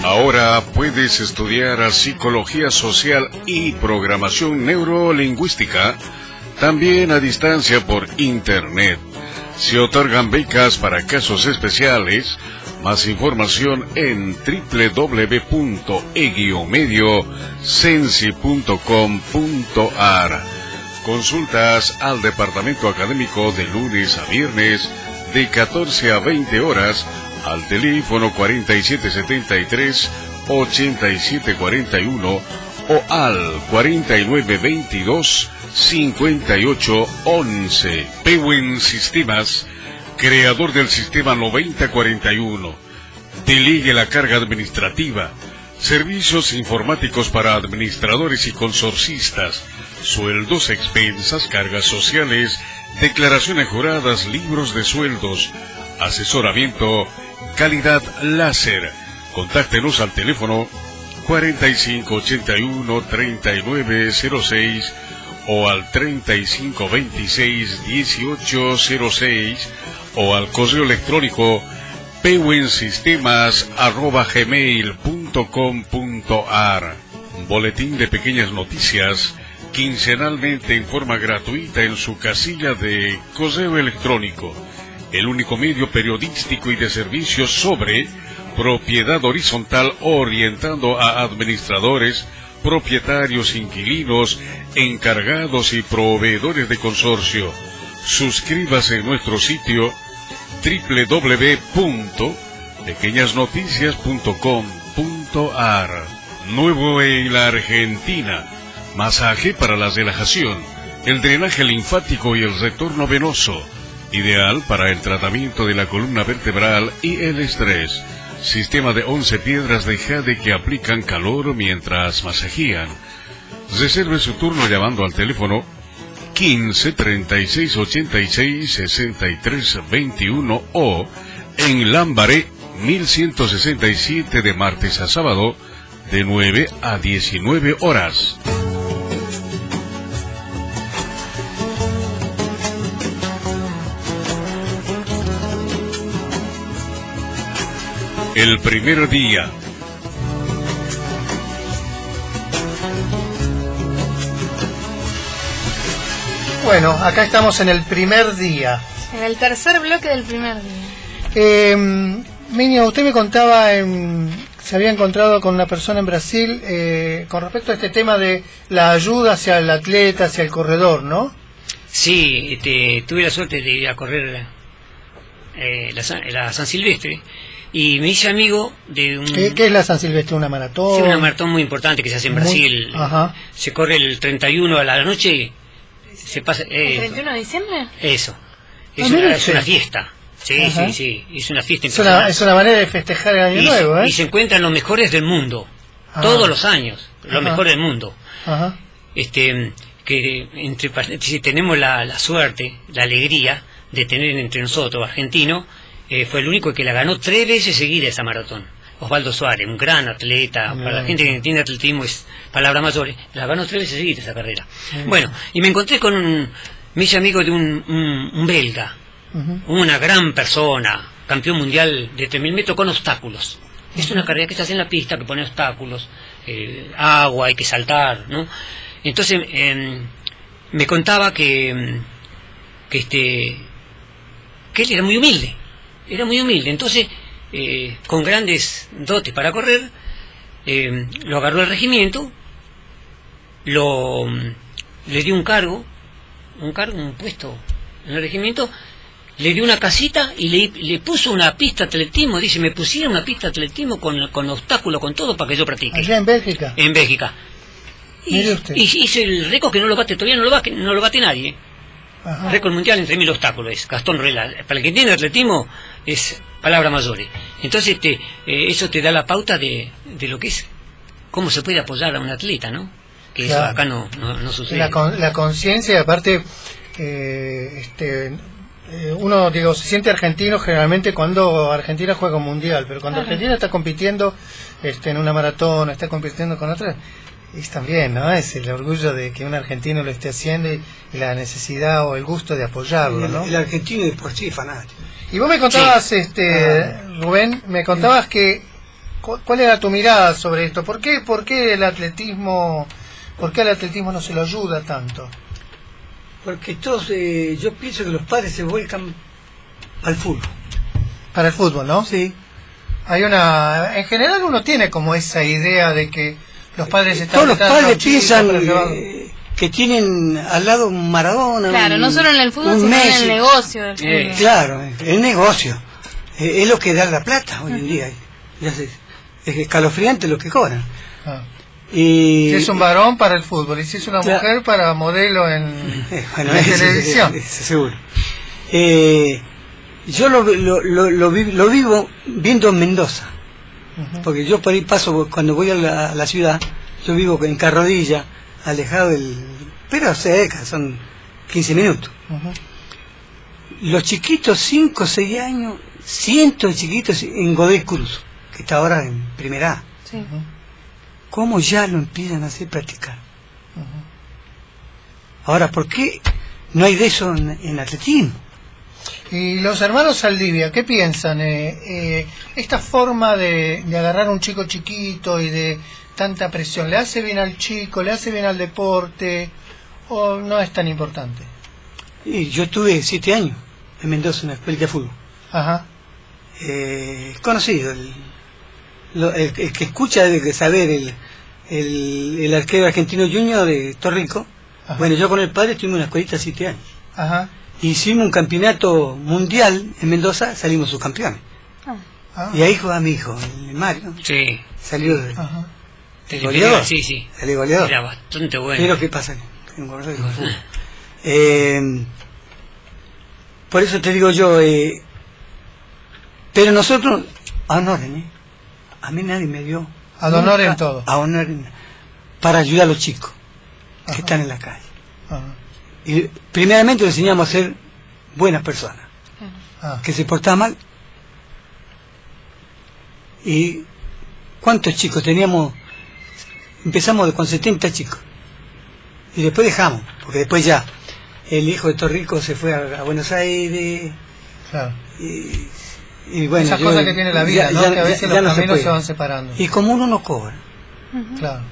Ahora puedes estudiar psicología social y programación neurolingüística también a distancia por internet Se otorgan becas para casos especiales. Más información en www.e-mediosensi.com.ar. Consultas al departamento académico de lunes a viernes de 14 a 20 horas al teléfono 4773 8741 o al 4922 5811. Pewin Sistemas, creador del sistema 9041. Delegue la carga administrativa. Servicios informáticos para administradores y consorcistas. Sueldos, expensas, cargas sociales, declaraciones juradas, libros de sueldos, asesoramiento, calidad láser. Contáctenos al teléfono 4581 3906 o al 3526 1806 o al correo electrónico pewensistemas.gmail.com.ar Boletín de pequeñas noticias quincenalmente en forma gratuita en su casilla de correo electrónico, el único medio periodístico y de servicios sobre propiedad horizontal orientando a administradores, propietarios, inquilinos, encargados y proveedores de consorcio. Suscríbase en nuestro sitio www.pequeñasnoticias.com.ar Nuevo en la Argentina. Masaje para la relajación, el drenaje linfático y el retorno venoso. Ideal para el tratamiento de la columna vertebral y el estrés sistema de 11 piedras de jade que aplican calor mientras masajían. Reserve su turno llamando al teléfono 15 36 86 63 21 o en Lambaré 1167 de martes a sábado de 9 a 19 horas. El primer día. Bueno, acá estamos en el primer día. En el tercer bloque del primer día. Eh, Minio, usted me contaba, en, se había encontrado con una persona en Brasil eh, con respecto a este tema de la ayuda hacia el atleta, hacia el corredor, ¿no? Sí, este, tuve la suerte de ir a correr eh, la, la San Silvestre y me hice amigo de un... ¿Qué, es la San Silvestre? ¿Una maratón? Sí, una maratón muy importante que se hace en Brasil. Ajá. Se corre el 31 a la noche, se pasa... Eh, ¿El 31 de diciembre? Eso. Es, Ah, una, es una fiesta. Sí, Ajá. sí, sí. Es una fiesta Es una, es una manera de festejar el año y, nuevo, ¿eh? y se encuentran los mejores del mundo. Todos los años. Los Ajá. mejores del mundo. Ajá. este que entre si tenemos la, la suerte, la alegría de tener entre nosotros argentino, eh, fue el único que la ganó tres veces seguida esa maratón. Osvaldo Suárez, un gran atleta, Bien. para la gente que entiende atletismo es palabra mayor, la ganó tres veces seguida esa carrera. Bueno, y me encontré con un, me hice amigo de un, un, un belga, una gran persona, campeón mundial de 3.000 metros con obstáculos. Es una carrera que se hace en la pista, que pone obstáculos, eh, agua, hay que saltar, ¿no? Entonces, em, me contaba que, em, que, este, que él era muy humilde, era muy humilde. Entonces, eh, con grandes dotes para correr, em, lo agarró el regimiento, lo, le dio un cargo, un cargo, un puesto en el regimiento, le dio una casita y le, le puso una pista de atletismo. Dice, me pusieron una pista de atletismo con, con obstáculos, con todo, para que yo practique. Allá en Bélgica. En Bélgica. Y, y hice el récord que no lo bate, todavía no lo bate, no lo bate nadie. Ajá. Récord mundial en 3.000 obstáculos. es Gastón Ruela. Para el que entiende atletismo, es palabra mayor. Entonces, este, eh, eso te da la pauta de, de lo que es, cómo se puede apoyar a un atleta, ¿no? Que eso acá no, no, no sucede. La, con- la conciencia, aparte, eh, este, eh, uno, digo, se siente argentino generalmente cuando Argentina juega un mundial, pero cuando. Argentina está compitiendo este, en una maratón, está compitiendo con otra, es también, ¿no? Es el orgullo de que un argentino lo esté haciendo y, y la necesidad o el gusto de apoyarlo, el, ¿no? el argentino de por sí es fanático. Y vos me contabas, Sí. este, Ah. Rubén, me contabas que cu- cuál era tu mirada sobre esto. ¿Por qué, por qué el atletismo, por qué el atletismo no se lo ayuda tanto? Porque todos, eh, yo pienso que los padres se vuelcan al fútbol. Para el fútbol, ¿no? Sí. Hay una... En general uno tiene como esa idea de que los padres están... Todos los padres piensan que tienen al lado un Maradona. Claro, un- no solo en el fútbol, sino en el negocio del fútbol. Eh, Claro, el negocio. Eh, es lo que da la plata hoy en día. Ya es escalofriante lo que cobran. Ah. Y, Si es un varón para el fútbol y si es una Claro. mujer para modelo en, Eh, bueno, en eso- televisión. seguro. Eh, yo lo, lo, lo, lo vi- lo vivo viendo en Mendoza. Porque yo por ahí paso, cuando voy a la, a la ciudad, yo vivo en Carrodilla, alejado del... Pero cerca, son 15 minutos. Los chiquitos, 5 o 6 años, cientos de chiquitos en Godoy Cruz, que está ahora en primera A. Sí. ¿Cómo ya lo empiezan a hacer practicar? Ahora, ¿por qué no hay de eso en, en atletismo? Y los hermanos Saldivia, ¿qué piensan? Eh, eh, esta forma de, de agarrar a un chico chiquito y de tanta presión, ¿le hace bien al chico? ¿Le hace bien al deporte? ¿O no es tan importante? Y yo estuve 7 años en Mendoza en la escuela de fútbol. Ajá. Eh, conocido, el, lo- el- el que escucha debe de saber el, el, el arquero argentino junior de Torrico. Bueno, yo con el padre estuvimos en la escuelita 7 años. Ajá. Hicimos un campeonato mundial en Mendoza, salimos subcampeones. Ah, Y ahí jugaba mi hijo, el Mario. Sí, Salió de, Ajá. de goleador. sí, sí. salió goleador. Era bastante bueno. Pero ¿qué pasa? Eh, por eso te digo yo, eh, pero nosotros, a honoren, ¿eh? a mí nadie me dio. Ad honorem nunca todo. A honoren, para ayudar a los chicos que están en la calle. Ajá. Y primeramente les enseñamos a ser buenas personas. Ah, que se portaba mal. ¿Y cuántos chicos teníamos? Empezamos con 70 chicos. Y después dejamos, porque después ya el hijo de Torrico se fue a, a Buenos Aires. claro. Y, y bueno, Esas yo- cosas que tiene la vida, ya- ¿no? ya- que a veces ya- los no se caminos se, puede. van separando. Y como uno no cobra, Claro. Claro,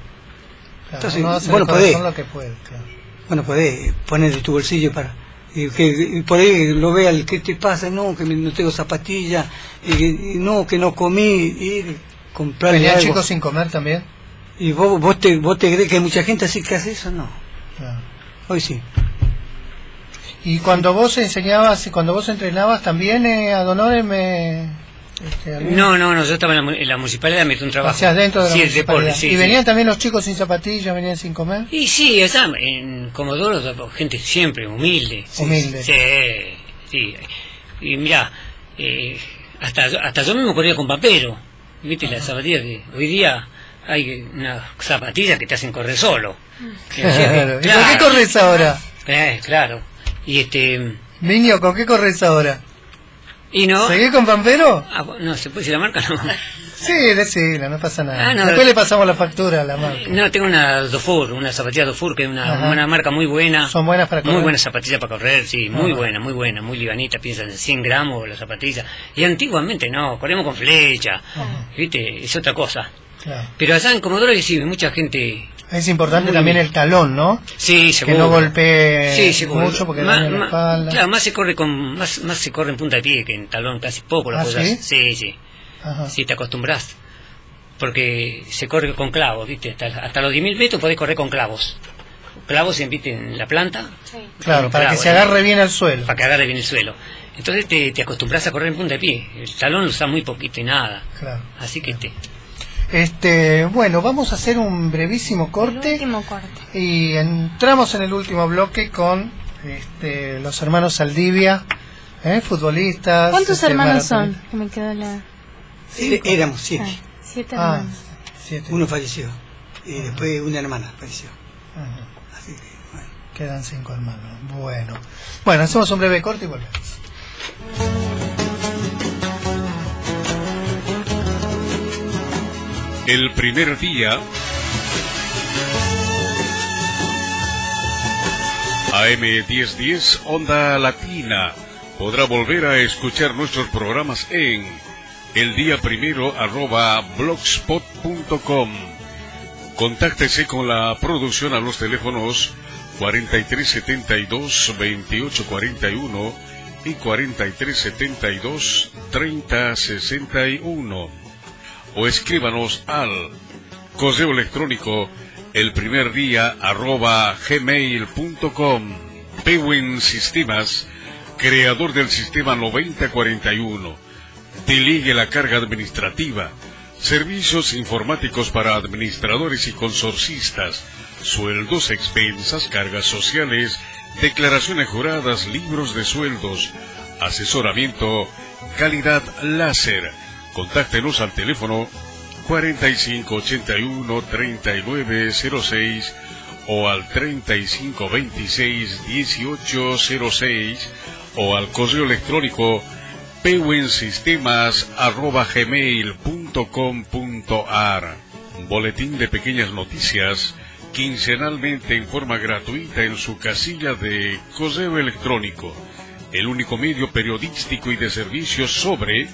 Entonces, uno hace bueno, podés. lo que puede, claro. Bueno, podés poner de tu bolsillo para. Y que y por ahí lo vea el que te pasa, no, que no tengo zapatillas, y, y no, que no comí, y comprar ¿Venían chicos sin comer también? ¿Y vos, vos, te, vos te crees que hay mucha gente así que hace eso? No. Hoy sí. Y cuando vos enseñabas y cuando vos entrenabas también eh, a Donore me... Este, No, no, no, yo estaba en la, en la municipalidad, me un trabajo. Hacías dentro de la sí, municipalidad. deporte, sí, ¿Y sí. venían también los chicos sin zapatillas, venían sin comer? Y sí, esa, en Comodoro, gente siempre humilde. Humilde. Sí, sí. Y mira, eh, hasta, hasta yo mismo corría con papero. ¿Viste? Las zapatillas que hoy día hay unas zapatillas que te hacen correr solo. Claro. ¿Y con qué corres ahora? Eh, claro. Y este. Niño, ¿con qué corres ahora? Y no. ¿Seguís con Pampero? Ah, no, ¿se puede decir la marca? No. Sí, decilo, no pasa nada. Ah, no. Después le pasamos la factura a la marca. No, tengo una Dofur, una zapatilla Dofur, que es una, una marca muy buena. Son buenas para correr. Muy buenas zapatillas para correr, sí, muy Ajá. buena, muy buena, muy libanita, piensan en 100 gramos las zapatillas. Y antiguamente no, corremos con flecha, ¿viste? Es otra cosa. Claro. Pero allá en Comodoro sí, mucha gente... Es importante Muy también bien. el talón, ¿no? Sí, Que seguro. no golpee Sí, seguro. mucho porque Más- daña la espalda. Claro, más se corre con más, más se corre en punta de pie que en talón, casi poco lo ¿Ah, apoyas. sí? sí, sí. Ajá. Si te acostumbras. Porque se corre con clavos, ¿viste? Hasta, hasta los 10.000 metros podés correr con clavos. Clavos en, ¿viste? en la planta. Claro, para que Clavo, se agarre bien al suelo. Para que agarre bien el suelo. Entonces te, te acostumbras a correr en punta de pie. El talón lo usa muy poquito y nada. Claro. Así que este. Este, bueno, vamos a hacer un brevísimo El corte último corte. y entramos en el último bloque con este, los hermanos Saldivia, ¿eh? futbolistas. ¿Cuántos este, hermanos son? Que me quedó la... Sí, éramos siete. Ah, siete Ah, hermanos. siete. Uno falleció. Y después una hermana falleció. Ajá. Así que, bueno. Quedan cinco hermanos. Bueno. Bueno, hacemos un breve corte y volvemos. El primer día. AM 1010 Onda Latina podrá volver a escuchar nuestros programas en el día primero arroba blogspot.com. Contáctese con la producción a los teléfonos 4372 2841 y 4372 3061 o escríbanos al correo electrónico el primer día arroba gmail.com Pewin Sistemas, creador del sistema 9041. Delegue la carga administrativa, servicios informáticos para administradores y consorcistas, sueldos, expensas, cargas sociales, declaraciones juradas, libros de sueldos, asesoramiento, calidad láser. Contáctenos al teléfono 4581-3906 o al 3526-1806 o al correo electrónico pewensistemas.gmail.com.ar Boletín de pequeñas noticias quincenalmente en forma gratuita en su casilla de correo electrónico, el único medio periodístico y de servicios sobre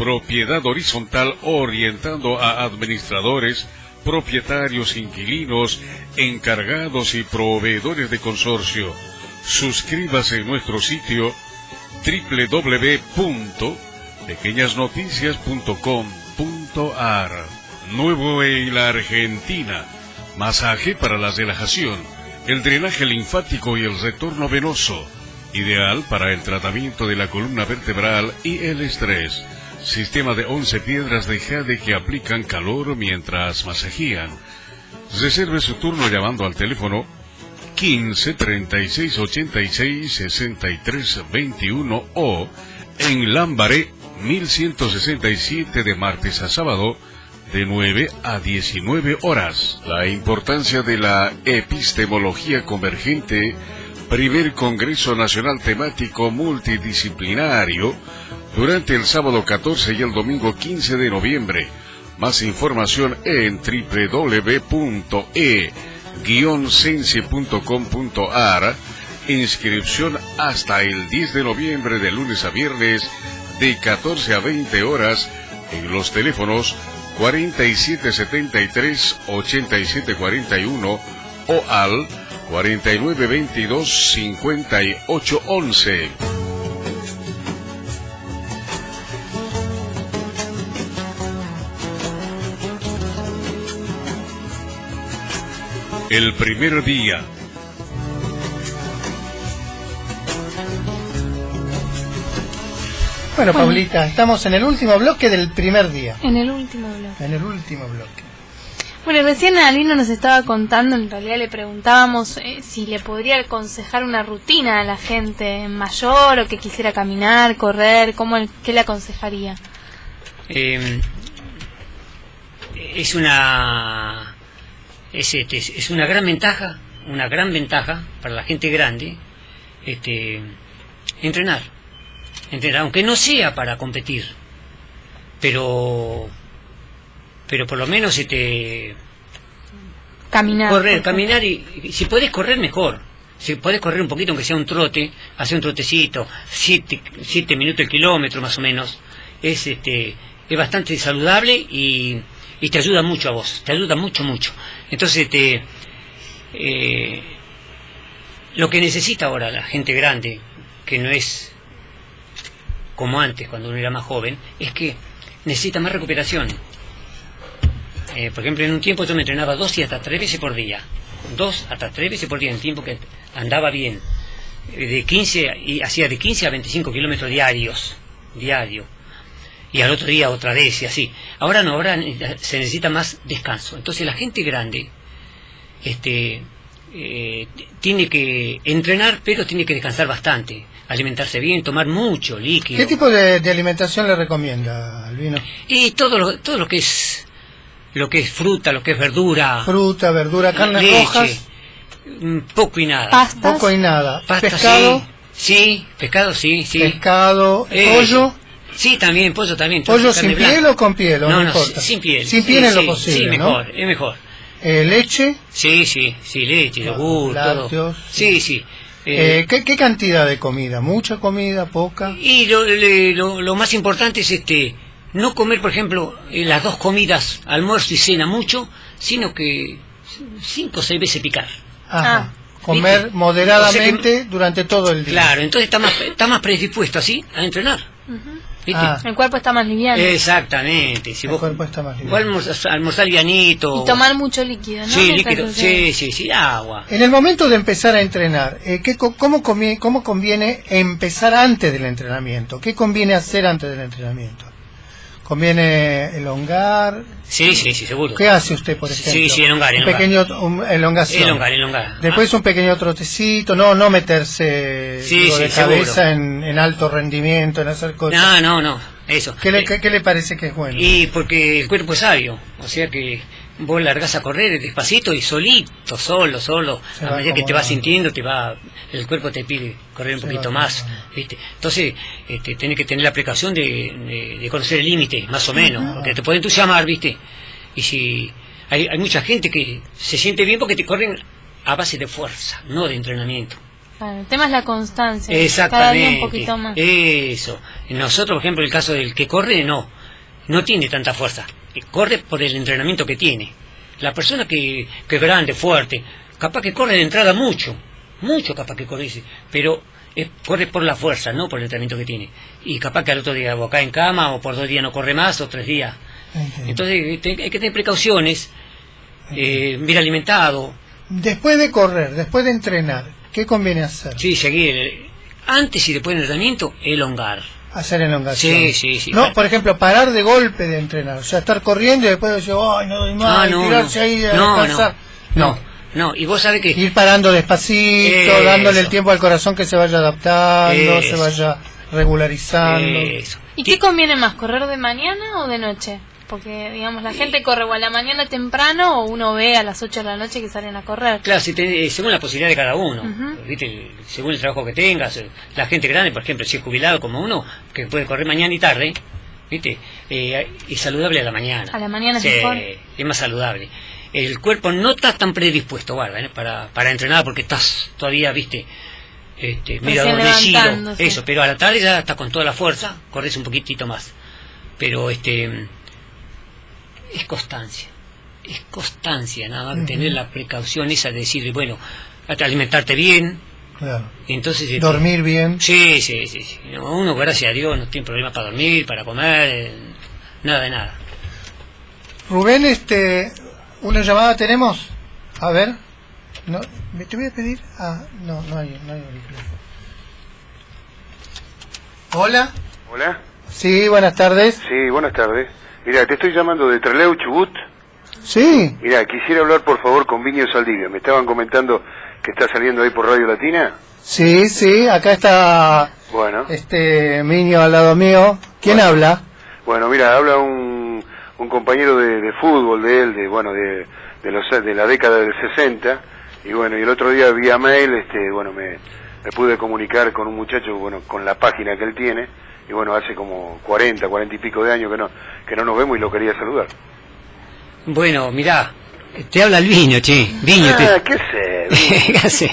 propiedad horizontal orientando a administradores, propietarios, inquilinos, encargados y proveedores de consorcio. Suscríbase en nuestro sitio www.pequeñasnoticias.com.ar Nuevo en la Argentina masaje para la relajación, el drenaje linfático y el retorno venoso, ideal para el tratamiento de la columna vertebral y el estrés. Sistema de 11 piedras de jade que aplican calor mientras masajían. Reserve su turno llamando al teléfono 15 36 86 63 21 o en Lambaré 1167 de martes a sábado de 9 a 19 horas. La importancia de la epistemología convergente, primer Congreso Nacional Temático Multidisciplinario, durante el sábado 14 y el domingo 15 de noviembre. Más información en www.e-sense.com.ar. Inscripción hasta el 10 de noviembre de lunes a viernes de 14 a 20 horas en los teléfonos 4773-8741 o al 4922-5811. El primer día Bueno, Paulita, estamos en el último bloque del primer día. En el último bloque. En el último bloque. Bueno, recién Alino nos estaba contando, en realidad le preguntábamos eh, si le podría aconsejar una rutina a la gente mayor o que quisiera caminar, correr, ¿cómo, ¿qué le aconsejaría? Eh, es una es, este, es una gran ventaja, una gran ventaja para la gente grande, este, entrenar aunque no sea para competir, pero pero por lo menos este caminar correr caminar y, si puedes correr mejor si puedes correr un poquito aunque sea un trote hacer un trotecito siete, siete minutos el kilómetro más o menos es este es bastante saludable y, y te ayuda mucho a vos te ayuda mucho mucho entonces este eh, lo que necesita ahora la gente grande que no es como antes, cuando uno era más joven, es que necesita más recuperación. Eh, por ejemplo, en un tiempo yo me entrenaba dos y hasta tres veces por día. Dos hasta tres veces por día, en tiempo que andaba bien. Eh, de 15, y hacía de 15 a 25 kilómetros diarios. Diario. Y al otro día otra vez y así. Ahora no, ahora se necesita más descanso. Entonces la gente grande este, eh, tiene que entrenar, pero tiene que descansar bastante alimentarse bien, tomar mucho líquido. ¿Qué tipo de, alimentación le recomienda, Albino? Y todo lo, todo lo que es lo que es fruta, lo que es verdura. Fruta, verdura, carnes rojas. Mm, poco y nada. Poco y nada. pescado. Sí, pescado sí, sí. Pescado, eh, pollo. Sí, también, pollo también. ¿Pollo sin piel o con piel? No, no, sin piel. Sin piel es lo posible, Sí, mejor, es mejor. Eh, ¿Leche? Sí, sí, sí, leche, yogur, todo. Sí, sí. Eh, ¿qué, cantidad de comida? ¿Mucha comida? ¿Poca? Y lo, lo, más importante es este no comer, por ejemplo, eh, las dos comidas, almuerzo y cena mucho, sino que cinco o seis veces picar. Ajá. Comer moderadamente durante todo el día. Claro, entonces está más, está más predispuesto así a entrenar. Ah. El cuerpo está más liviano. Exactamente. Si el cuerpo está más liviano. almorzar, almorzar. Y tomar mucho líquido, ¿no? Sí, líquido. Sí, sí, sí, agua. En el momento de empezar a entrenar, eh, ¿qué, cómo, conviene, ¿cómo conviene empezar antes del entrenamiento? ¿Qué conviene hacer antes del entrenamiento? ¿Conviene elongar? Sí, sí, sí, seguro. ¿Qué hace usted, por ejemplo? Sí, sí, elongar, elongar. Un pequeño un, elongación. Elongar, elongar. Después un pequeño trotecito, no no meterse sí, de cabeza en, en, alto rendimiento, en hacer cosas. No, no, no, eso. ¿Qué le, qué, qué le parece que es bueno? Y porque el cuerpo es sabio, o sea que vos largas a correr despacito y solito, solo, solo. a medida que te vas sintiendo, te va, el cuerpo te pide correr un poquito más, ¿viste? Entonces, este, tenés que tener la precaución de, de, conocer el límite, más o menos, porque te puede entusiasmar, ¿viste? Y si hay, hay mucha gente que se siente bien porque te corren a base de fuerza, no de entrenamiento. el tema es la constancia. Exactamente. un poquito más. Eso. Nosotros, por ejemplo, el caso del que corre, no. No tiene tanta fuerza corre por el entrenamiento que tiene. La persona que, que es grande, fuerte, capaz que corre de entrada mucho, mucho capaz que corre, pero corre por la fuerza, no por el entrenamiento que tiene. Y capaz que al otro día o cae en cama o por dos días no corre más o tres días. Entonces hay que tener precauciones, eh, bien alimentado. Después de correr, después de entrenar, ¿qué conviene hacer? Sí, seguir. Antes y después del entrenamiento, elongar hacer elongación. Sí, sí, sí. No, por ejemplo, parar de golpe de entrenar. O sea, estar corriendo y después decir, ay, no doy más, no, tirarse ahí a no, descansar. No, no, y vos sabés que... Ir parando despacito, dándole el tiempo al corazón que se vaya adaptando, se vaya regularizando. ¿Y qué conviene más, correr de mañana o de noche? Porque digamos la gente corre o a la mañana temprano o uno ve a las 8 de la noche que salen a correr. Claro, si eh, según la posibilidad de cada uno, ¿viste? según el trabajo que tengas, eh, la gente grande, por ejemplo, si es jubilado como uno, que puede correr mañana y tarde, ¿viste? Eh, es saludable a la mañana. A la mañana sí, es más saludable. El cuerpo no está tan predispuesto, guarda, para, para entrenar porque estás todavía, ¿viste? Este, medio adormecido, eso, pero a la tarde ya está con toda la fuerza, corres un poquitito más. Pero este es constancia. Es constancia, nada más tener la precaución esa de decir, bueno, alimentarte bien. Claro. Entonces, este, dormir bien. Sí, sí, sí, sí. Uno, gracias a Dios, no tiene problema para dormir, para comer, eh, nada de nada. Rubén, este, una llamada tenemos. A ver. No, te voy a pedir. Ah, no, no hay, no hay Hola. Hola. Sí, buenas tardes. Sí, buenas tardes. Mira, te estoy llamando de Treleu, Chubut. Sí. Mira, quisiera hablar por favor con Viño Saldivia. Me estaban comentando que está saliendo ahí por Radio Latina. Sí, sí, acá está bueno. este Miño al lado mío. ¿Quién habla? Bueno, mira, habla un, un compañero de, fútbol de él, de bueno, de, de, los, de la década del 60. Y bueno, y el otro día vía mail, este, bueno, me, me pude comunicar con un muchacho, bueno, con la página que él tiene y bueno, hace como 40, 40 y pico de años que no, que no nos vemos y lo quería saludar. Bueno, mirá, te habla el Viño, che. Viño, ah, qué sé. ¿Qué sé?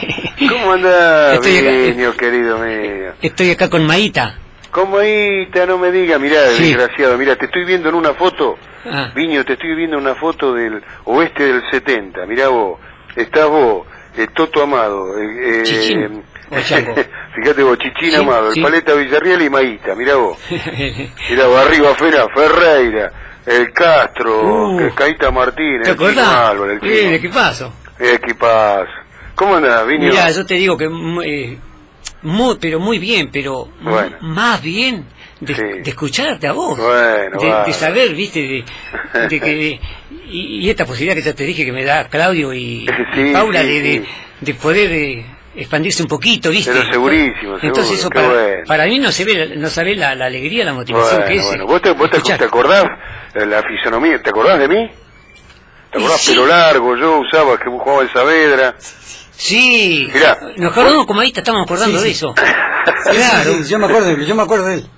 ¿Cómo andás, Viño, querido mío? Estoy acá con Maíta. Con Maíta, no me diga, mirá, desgraciado, mira, te estoy viendo en una foto, ah. Viño, te estoy viendo en una foto del oeste del 70, mirá vos, estás vos, eh, Toto Amado, eh, eh Fíjate vos, Chichín Amado, el Paleta Villarreal y Maíta, mirá vos. mirá vos, arriba Fera, Ferreira, el Castro, uh, Caíta Martínez, ¿Te acordás? el eh, equipazo. Equipazo. ¿Cómo andás, Viño? Mirá, yo te digo que eh, muy, pero muy bien, pero más bien de, escucharte a vos, de, saber, viste, de, que y, esta posibilidad que ya te dije que me da Claudio y, Paula de, de, poder eh, expandirse un poquito, ¿viste? Pero segurísimo, Entonces eso para, mí no se ve, no sabe la, la alegría, la motivación que es. Bueno, ¿vos te, vos te, acordás la fisonomía? ¿Te acordás de mí? ¿Te acordás pelo largo? Yo usaba que jugaba en Saavedra. Sí, Mirá, nos acordamos como ahí estamos acordando de eso. claro, yo me acuerdo, yo me acuerdo de él.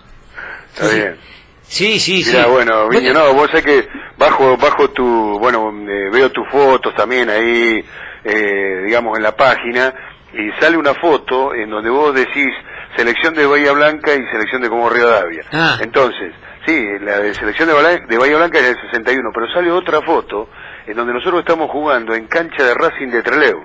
Está bien. Sí, sí, Mirá, sí. bueno, Viño, no, vos sabés que bajo, bajo tu, bueno, eh, veo tus fotos también ahí, eh, digamos, en la página, y sale una foto en donde vos decís selección de Bahía Blanca y selección de Como Davia. Ah. Entonces, sí, la de selección de, de Bahía Blanca es del 61, pero sale otra foto en donde nosotros estamos jugando en cancha de Racing de Treleu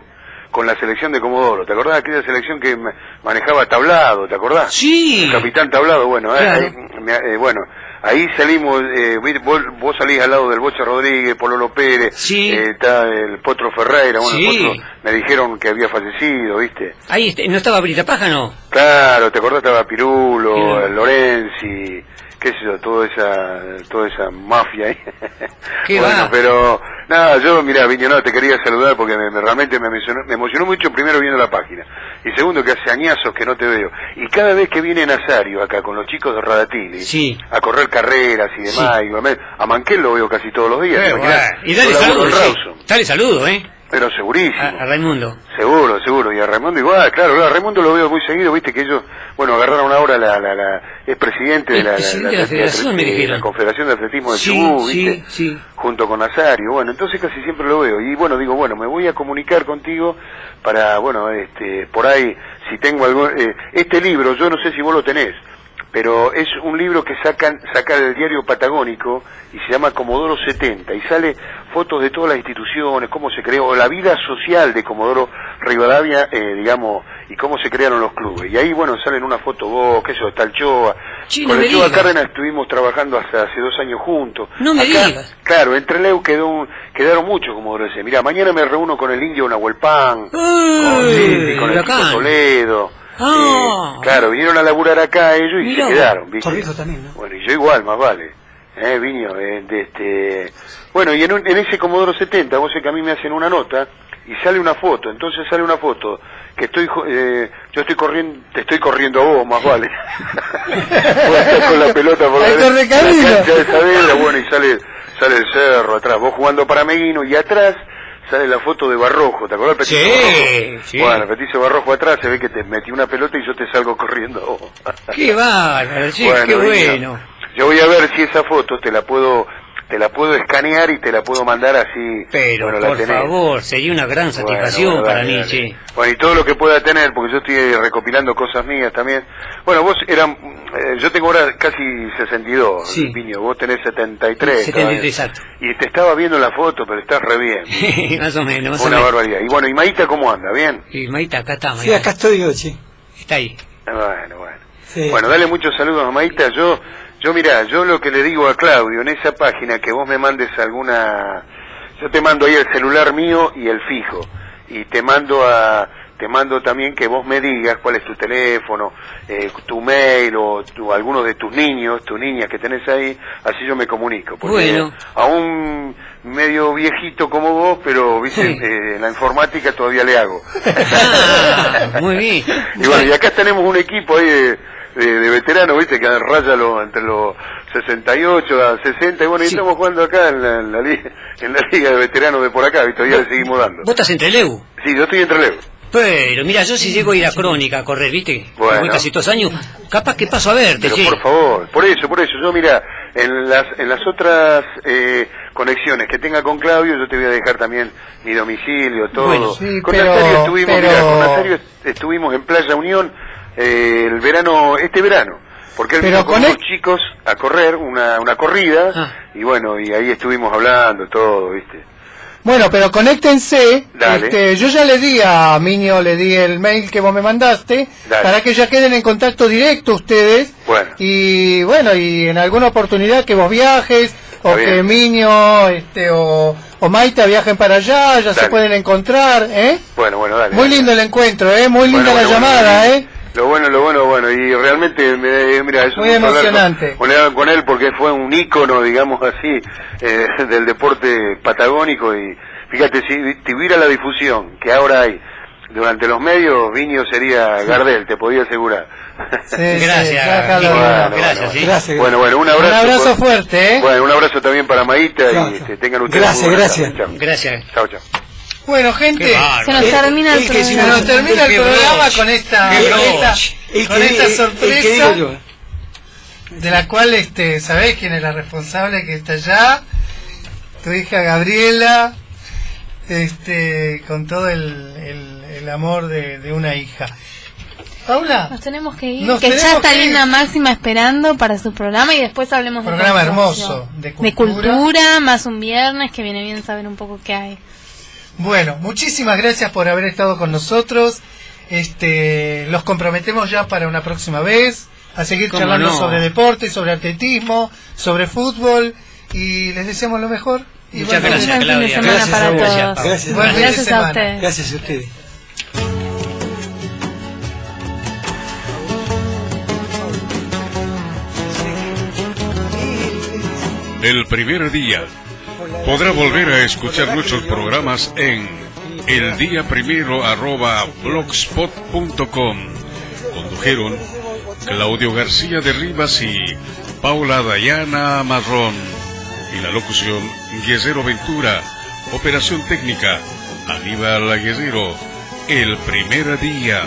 con la selección de Comodoro. ¿Te acordás de aquella selección que manejaba tablado? ¿Te acordás? Sí. El capitán tablado, bueno, eh, eh, bueno, ahí salimos, eh, vos, salís al lado del Bocha Rodríguez, Pololo Pérez, sí. está el Potro Ferreira, bueno, sí. me dijeron que había fallecido, ¿viste? Ahí no estaba Brita Paja, ¿no? Claro, ¿te acordás? Estaba Pirulo, Lorenzi, qué sé yo, toda esa, toda esa mafia ahí. ¿Qué bueno, pero nada, yo, mira, Viño, no, te quería saludar porque me, realmente me emocionó, me emocionó mucho primero viendo la página y segundo que hace añazos que no te veo. Y cada vez que viene Nazario acá con los chicos de Radatili sí. a correr carreras y demás, a Manquel lo veo casi todos los días. Y dale saludo, dale saludo, ¿eh? Pero segurísimo. A, Raimundo. Seguro, seguro. Y a Raimundo igual, claro, a Raimundo lo veo muy seguido, viste que ellos, bueno, agarraron ahora la, la, la es presidente de la, la, Confederación de Atletismo de sí, ¿viste? Sí, Junto con Nazario. Bueno, entonces casi siempre lo veo. Y bueno, digo, bueno, me voy a comunicar contigo para, bueno, este, por ahí, si tengo algo, eh, este libro, yo no sé si vos lo tenés, pero es un libro que sacan saca del diario Patagónico y se llama Comodoro 70 y sale fotos de todas las instituciones, cómo se creó, la vida social de Comodoro Rivadavia, eh, digamos, y cómo se crearon los clubes. Y ahí, bueno, salen una foto vos, qué sé yo, está el Choa. Con el Choa Cárdenas estuvimos trabajando hasta hace dos años juntos. No me digas. Claro, entre Leu quedó un, quedaron muchos Comodoro ese. Mira, mañana me reúno con el indio Nahuelpan, con, con el Toledo Ah. claro, vinieron a laburar acá ellos y se quedaron, ¿viste? también, Bueno, y yo igual, más vale. ¿Eh, Viño? Eh, de este... Bueno, y en, en ese Comodoro 70, vos sé que a mí me hacen una nota y sale una foto, entonces sale una foto que estoy, eh, yo estoy corriendo, te estoy corriendo a vos, más vale. vos con la pelota por la, la cancha de Saavedra, bueno, y sale, sale el cerro atrás, vos jugando para Meguino y atrás sale la foto de Barrojo, ¿te acuerdas Petizo sí, Sí. Bueno, Petizo Barrojo atrás se ve que te metí una pelota y yo te salgo corriendo. qué bárbaro, sí, qué bueno. Yo voy a ver si esa foto te la puedo te la puedo escanear y te la puedo mandar así. Pero por favor, sería una gran satisfacción para mí, Bueno, y todo lo que pueda tener, porque yo estoy recopilando cosas mías también. Bueno, vos eran, eh, yo tengo ahora casi 62, sí. Piño, vos tenés 73. 73, exacto. Y te estaba viendo la foto, pero estás re bien. más o menos, más Una o menos. barbaridad. Y bueno, ¿y Maíta cómo anda? ¿Bien? Y Maíta, acá está, Maíta. Sí, acá estoy yo, sí. Está ahí. Bueno, bueno. Bueno, dale muchos saludos a Maíta. Yo yo mira, yo lo que le digo a Claudio en esa página que vos me mandes alguna, yo te mando ahí el celular mío y el fijo y te mando a, te mando también que vos me digas cuál es tu teléfono, eh, tu mail o tu, algunos de tus niños, tus niñas que tenés ahí, así yo me comunico. Porque bueno. a un medio viejito como vos, pero viste, eh, la informática todavía le hago. Ah, muy bien. Y bueno, y acá tenemos un equipo ahí de de, veterano, viste, que raya lo, entre los 68 a 60, y bueno, y estamos jugando acá en la, en la, liga, en la liga de veteranos de por acá, viste, todavía le seguimos dando. ¿Vos estás entre Leu? Sí, yo estoy entre Leu. Pero, mira, yo si llego a ir a Crónica a correr, ¿viste? Bueno. casi todos años, capaz que paso a verte, Pero por favor, por eso, por eso, yo mira, en las, en las otras eh, conexiones que tenga con Claudio, yo te voy a dejar también mi domicilio, todo. Bueno, sí, con pero, estuvimos, mira, con Nazario estuvimos en Playa Unión, eh, el verano, este verano, porque él vino con los chicos a correr una, una corrida ah. y bueno, y ahí estuvimos hablando todo, ¿viste? Bueno, pero conéctense. Este, yo ya le di a Miño, le di el mail que vos me mandaste para que ya queden en contacto directo ustedes. Bueno. Y bueno, y en alguna oportunidad que vos viajes o que Miño este, o, o Maita viajen para allá, ya se pueden encontrar, ¿eh? Bueno, bueno, dale. Muy lindo el encuentro, ¿eh? Muy linda la llamada, ¿eh? Lo bueno, lo bueno, bueno, y realmente, mira, es muy emocionante. Con, con, él porque fue un ícono, digamos así, eh, del deporte patagónico y fíjate, si tuviera la difusión que ahora hay durante los medios, Viño sería Gardel, te podía asegurar. gracias, gracias, bueno, Bueno, un abrazo. Un abrazo fuerte, ¿eh? Bueno, un abrazo también para Maíta y este, tengan ustedes Gracias, gracias. Gracias. Chao, chao. Bueno, gente, se nos termina el, programa. Se nos termina el programa con esta, con esta, sorpresa de la cual, este, ¿sabés quién es la responsable que está allá? Tu hija Gabriela, este, con todo el, el, amor de, de, una hija. Paula. Nos tenemos que ir. que ya está Linda Máxima esperando para su programa y después hablemos de programa hermoso de cultura. de cultura, más un viernes que viene bien saber un poco qué hay. Bueno, muchísimas gracias por haber estado con nosotros. Este, los comprometemos ya para una próxima vez a seguir charlando sobre deporte, sobre atletismo, sobre fútbol y les deseamos lo mejor. Y Muchas gracias, Claudia. Gracias, para todos. Gracias, gracias a ustedes. Gracias a ustedes. El primer día podrá volver a escuchar nuestros programas en el día primero. Condujeron Claudio García de Rivas y Paula Dayana Marrón. Y la locución Guerrero Ventura. Operación técnica Aníbal Guerrero. El primer día.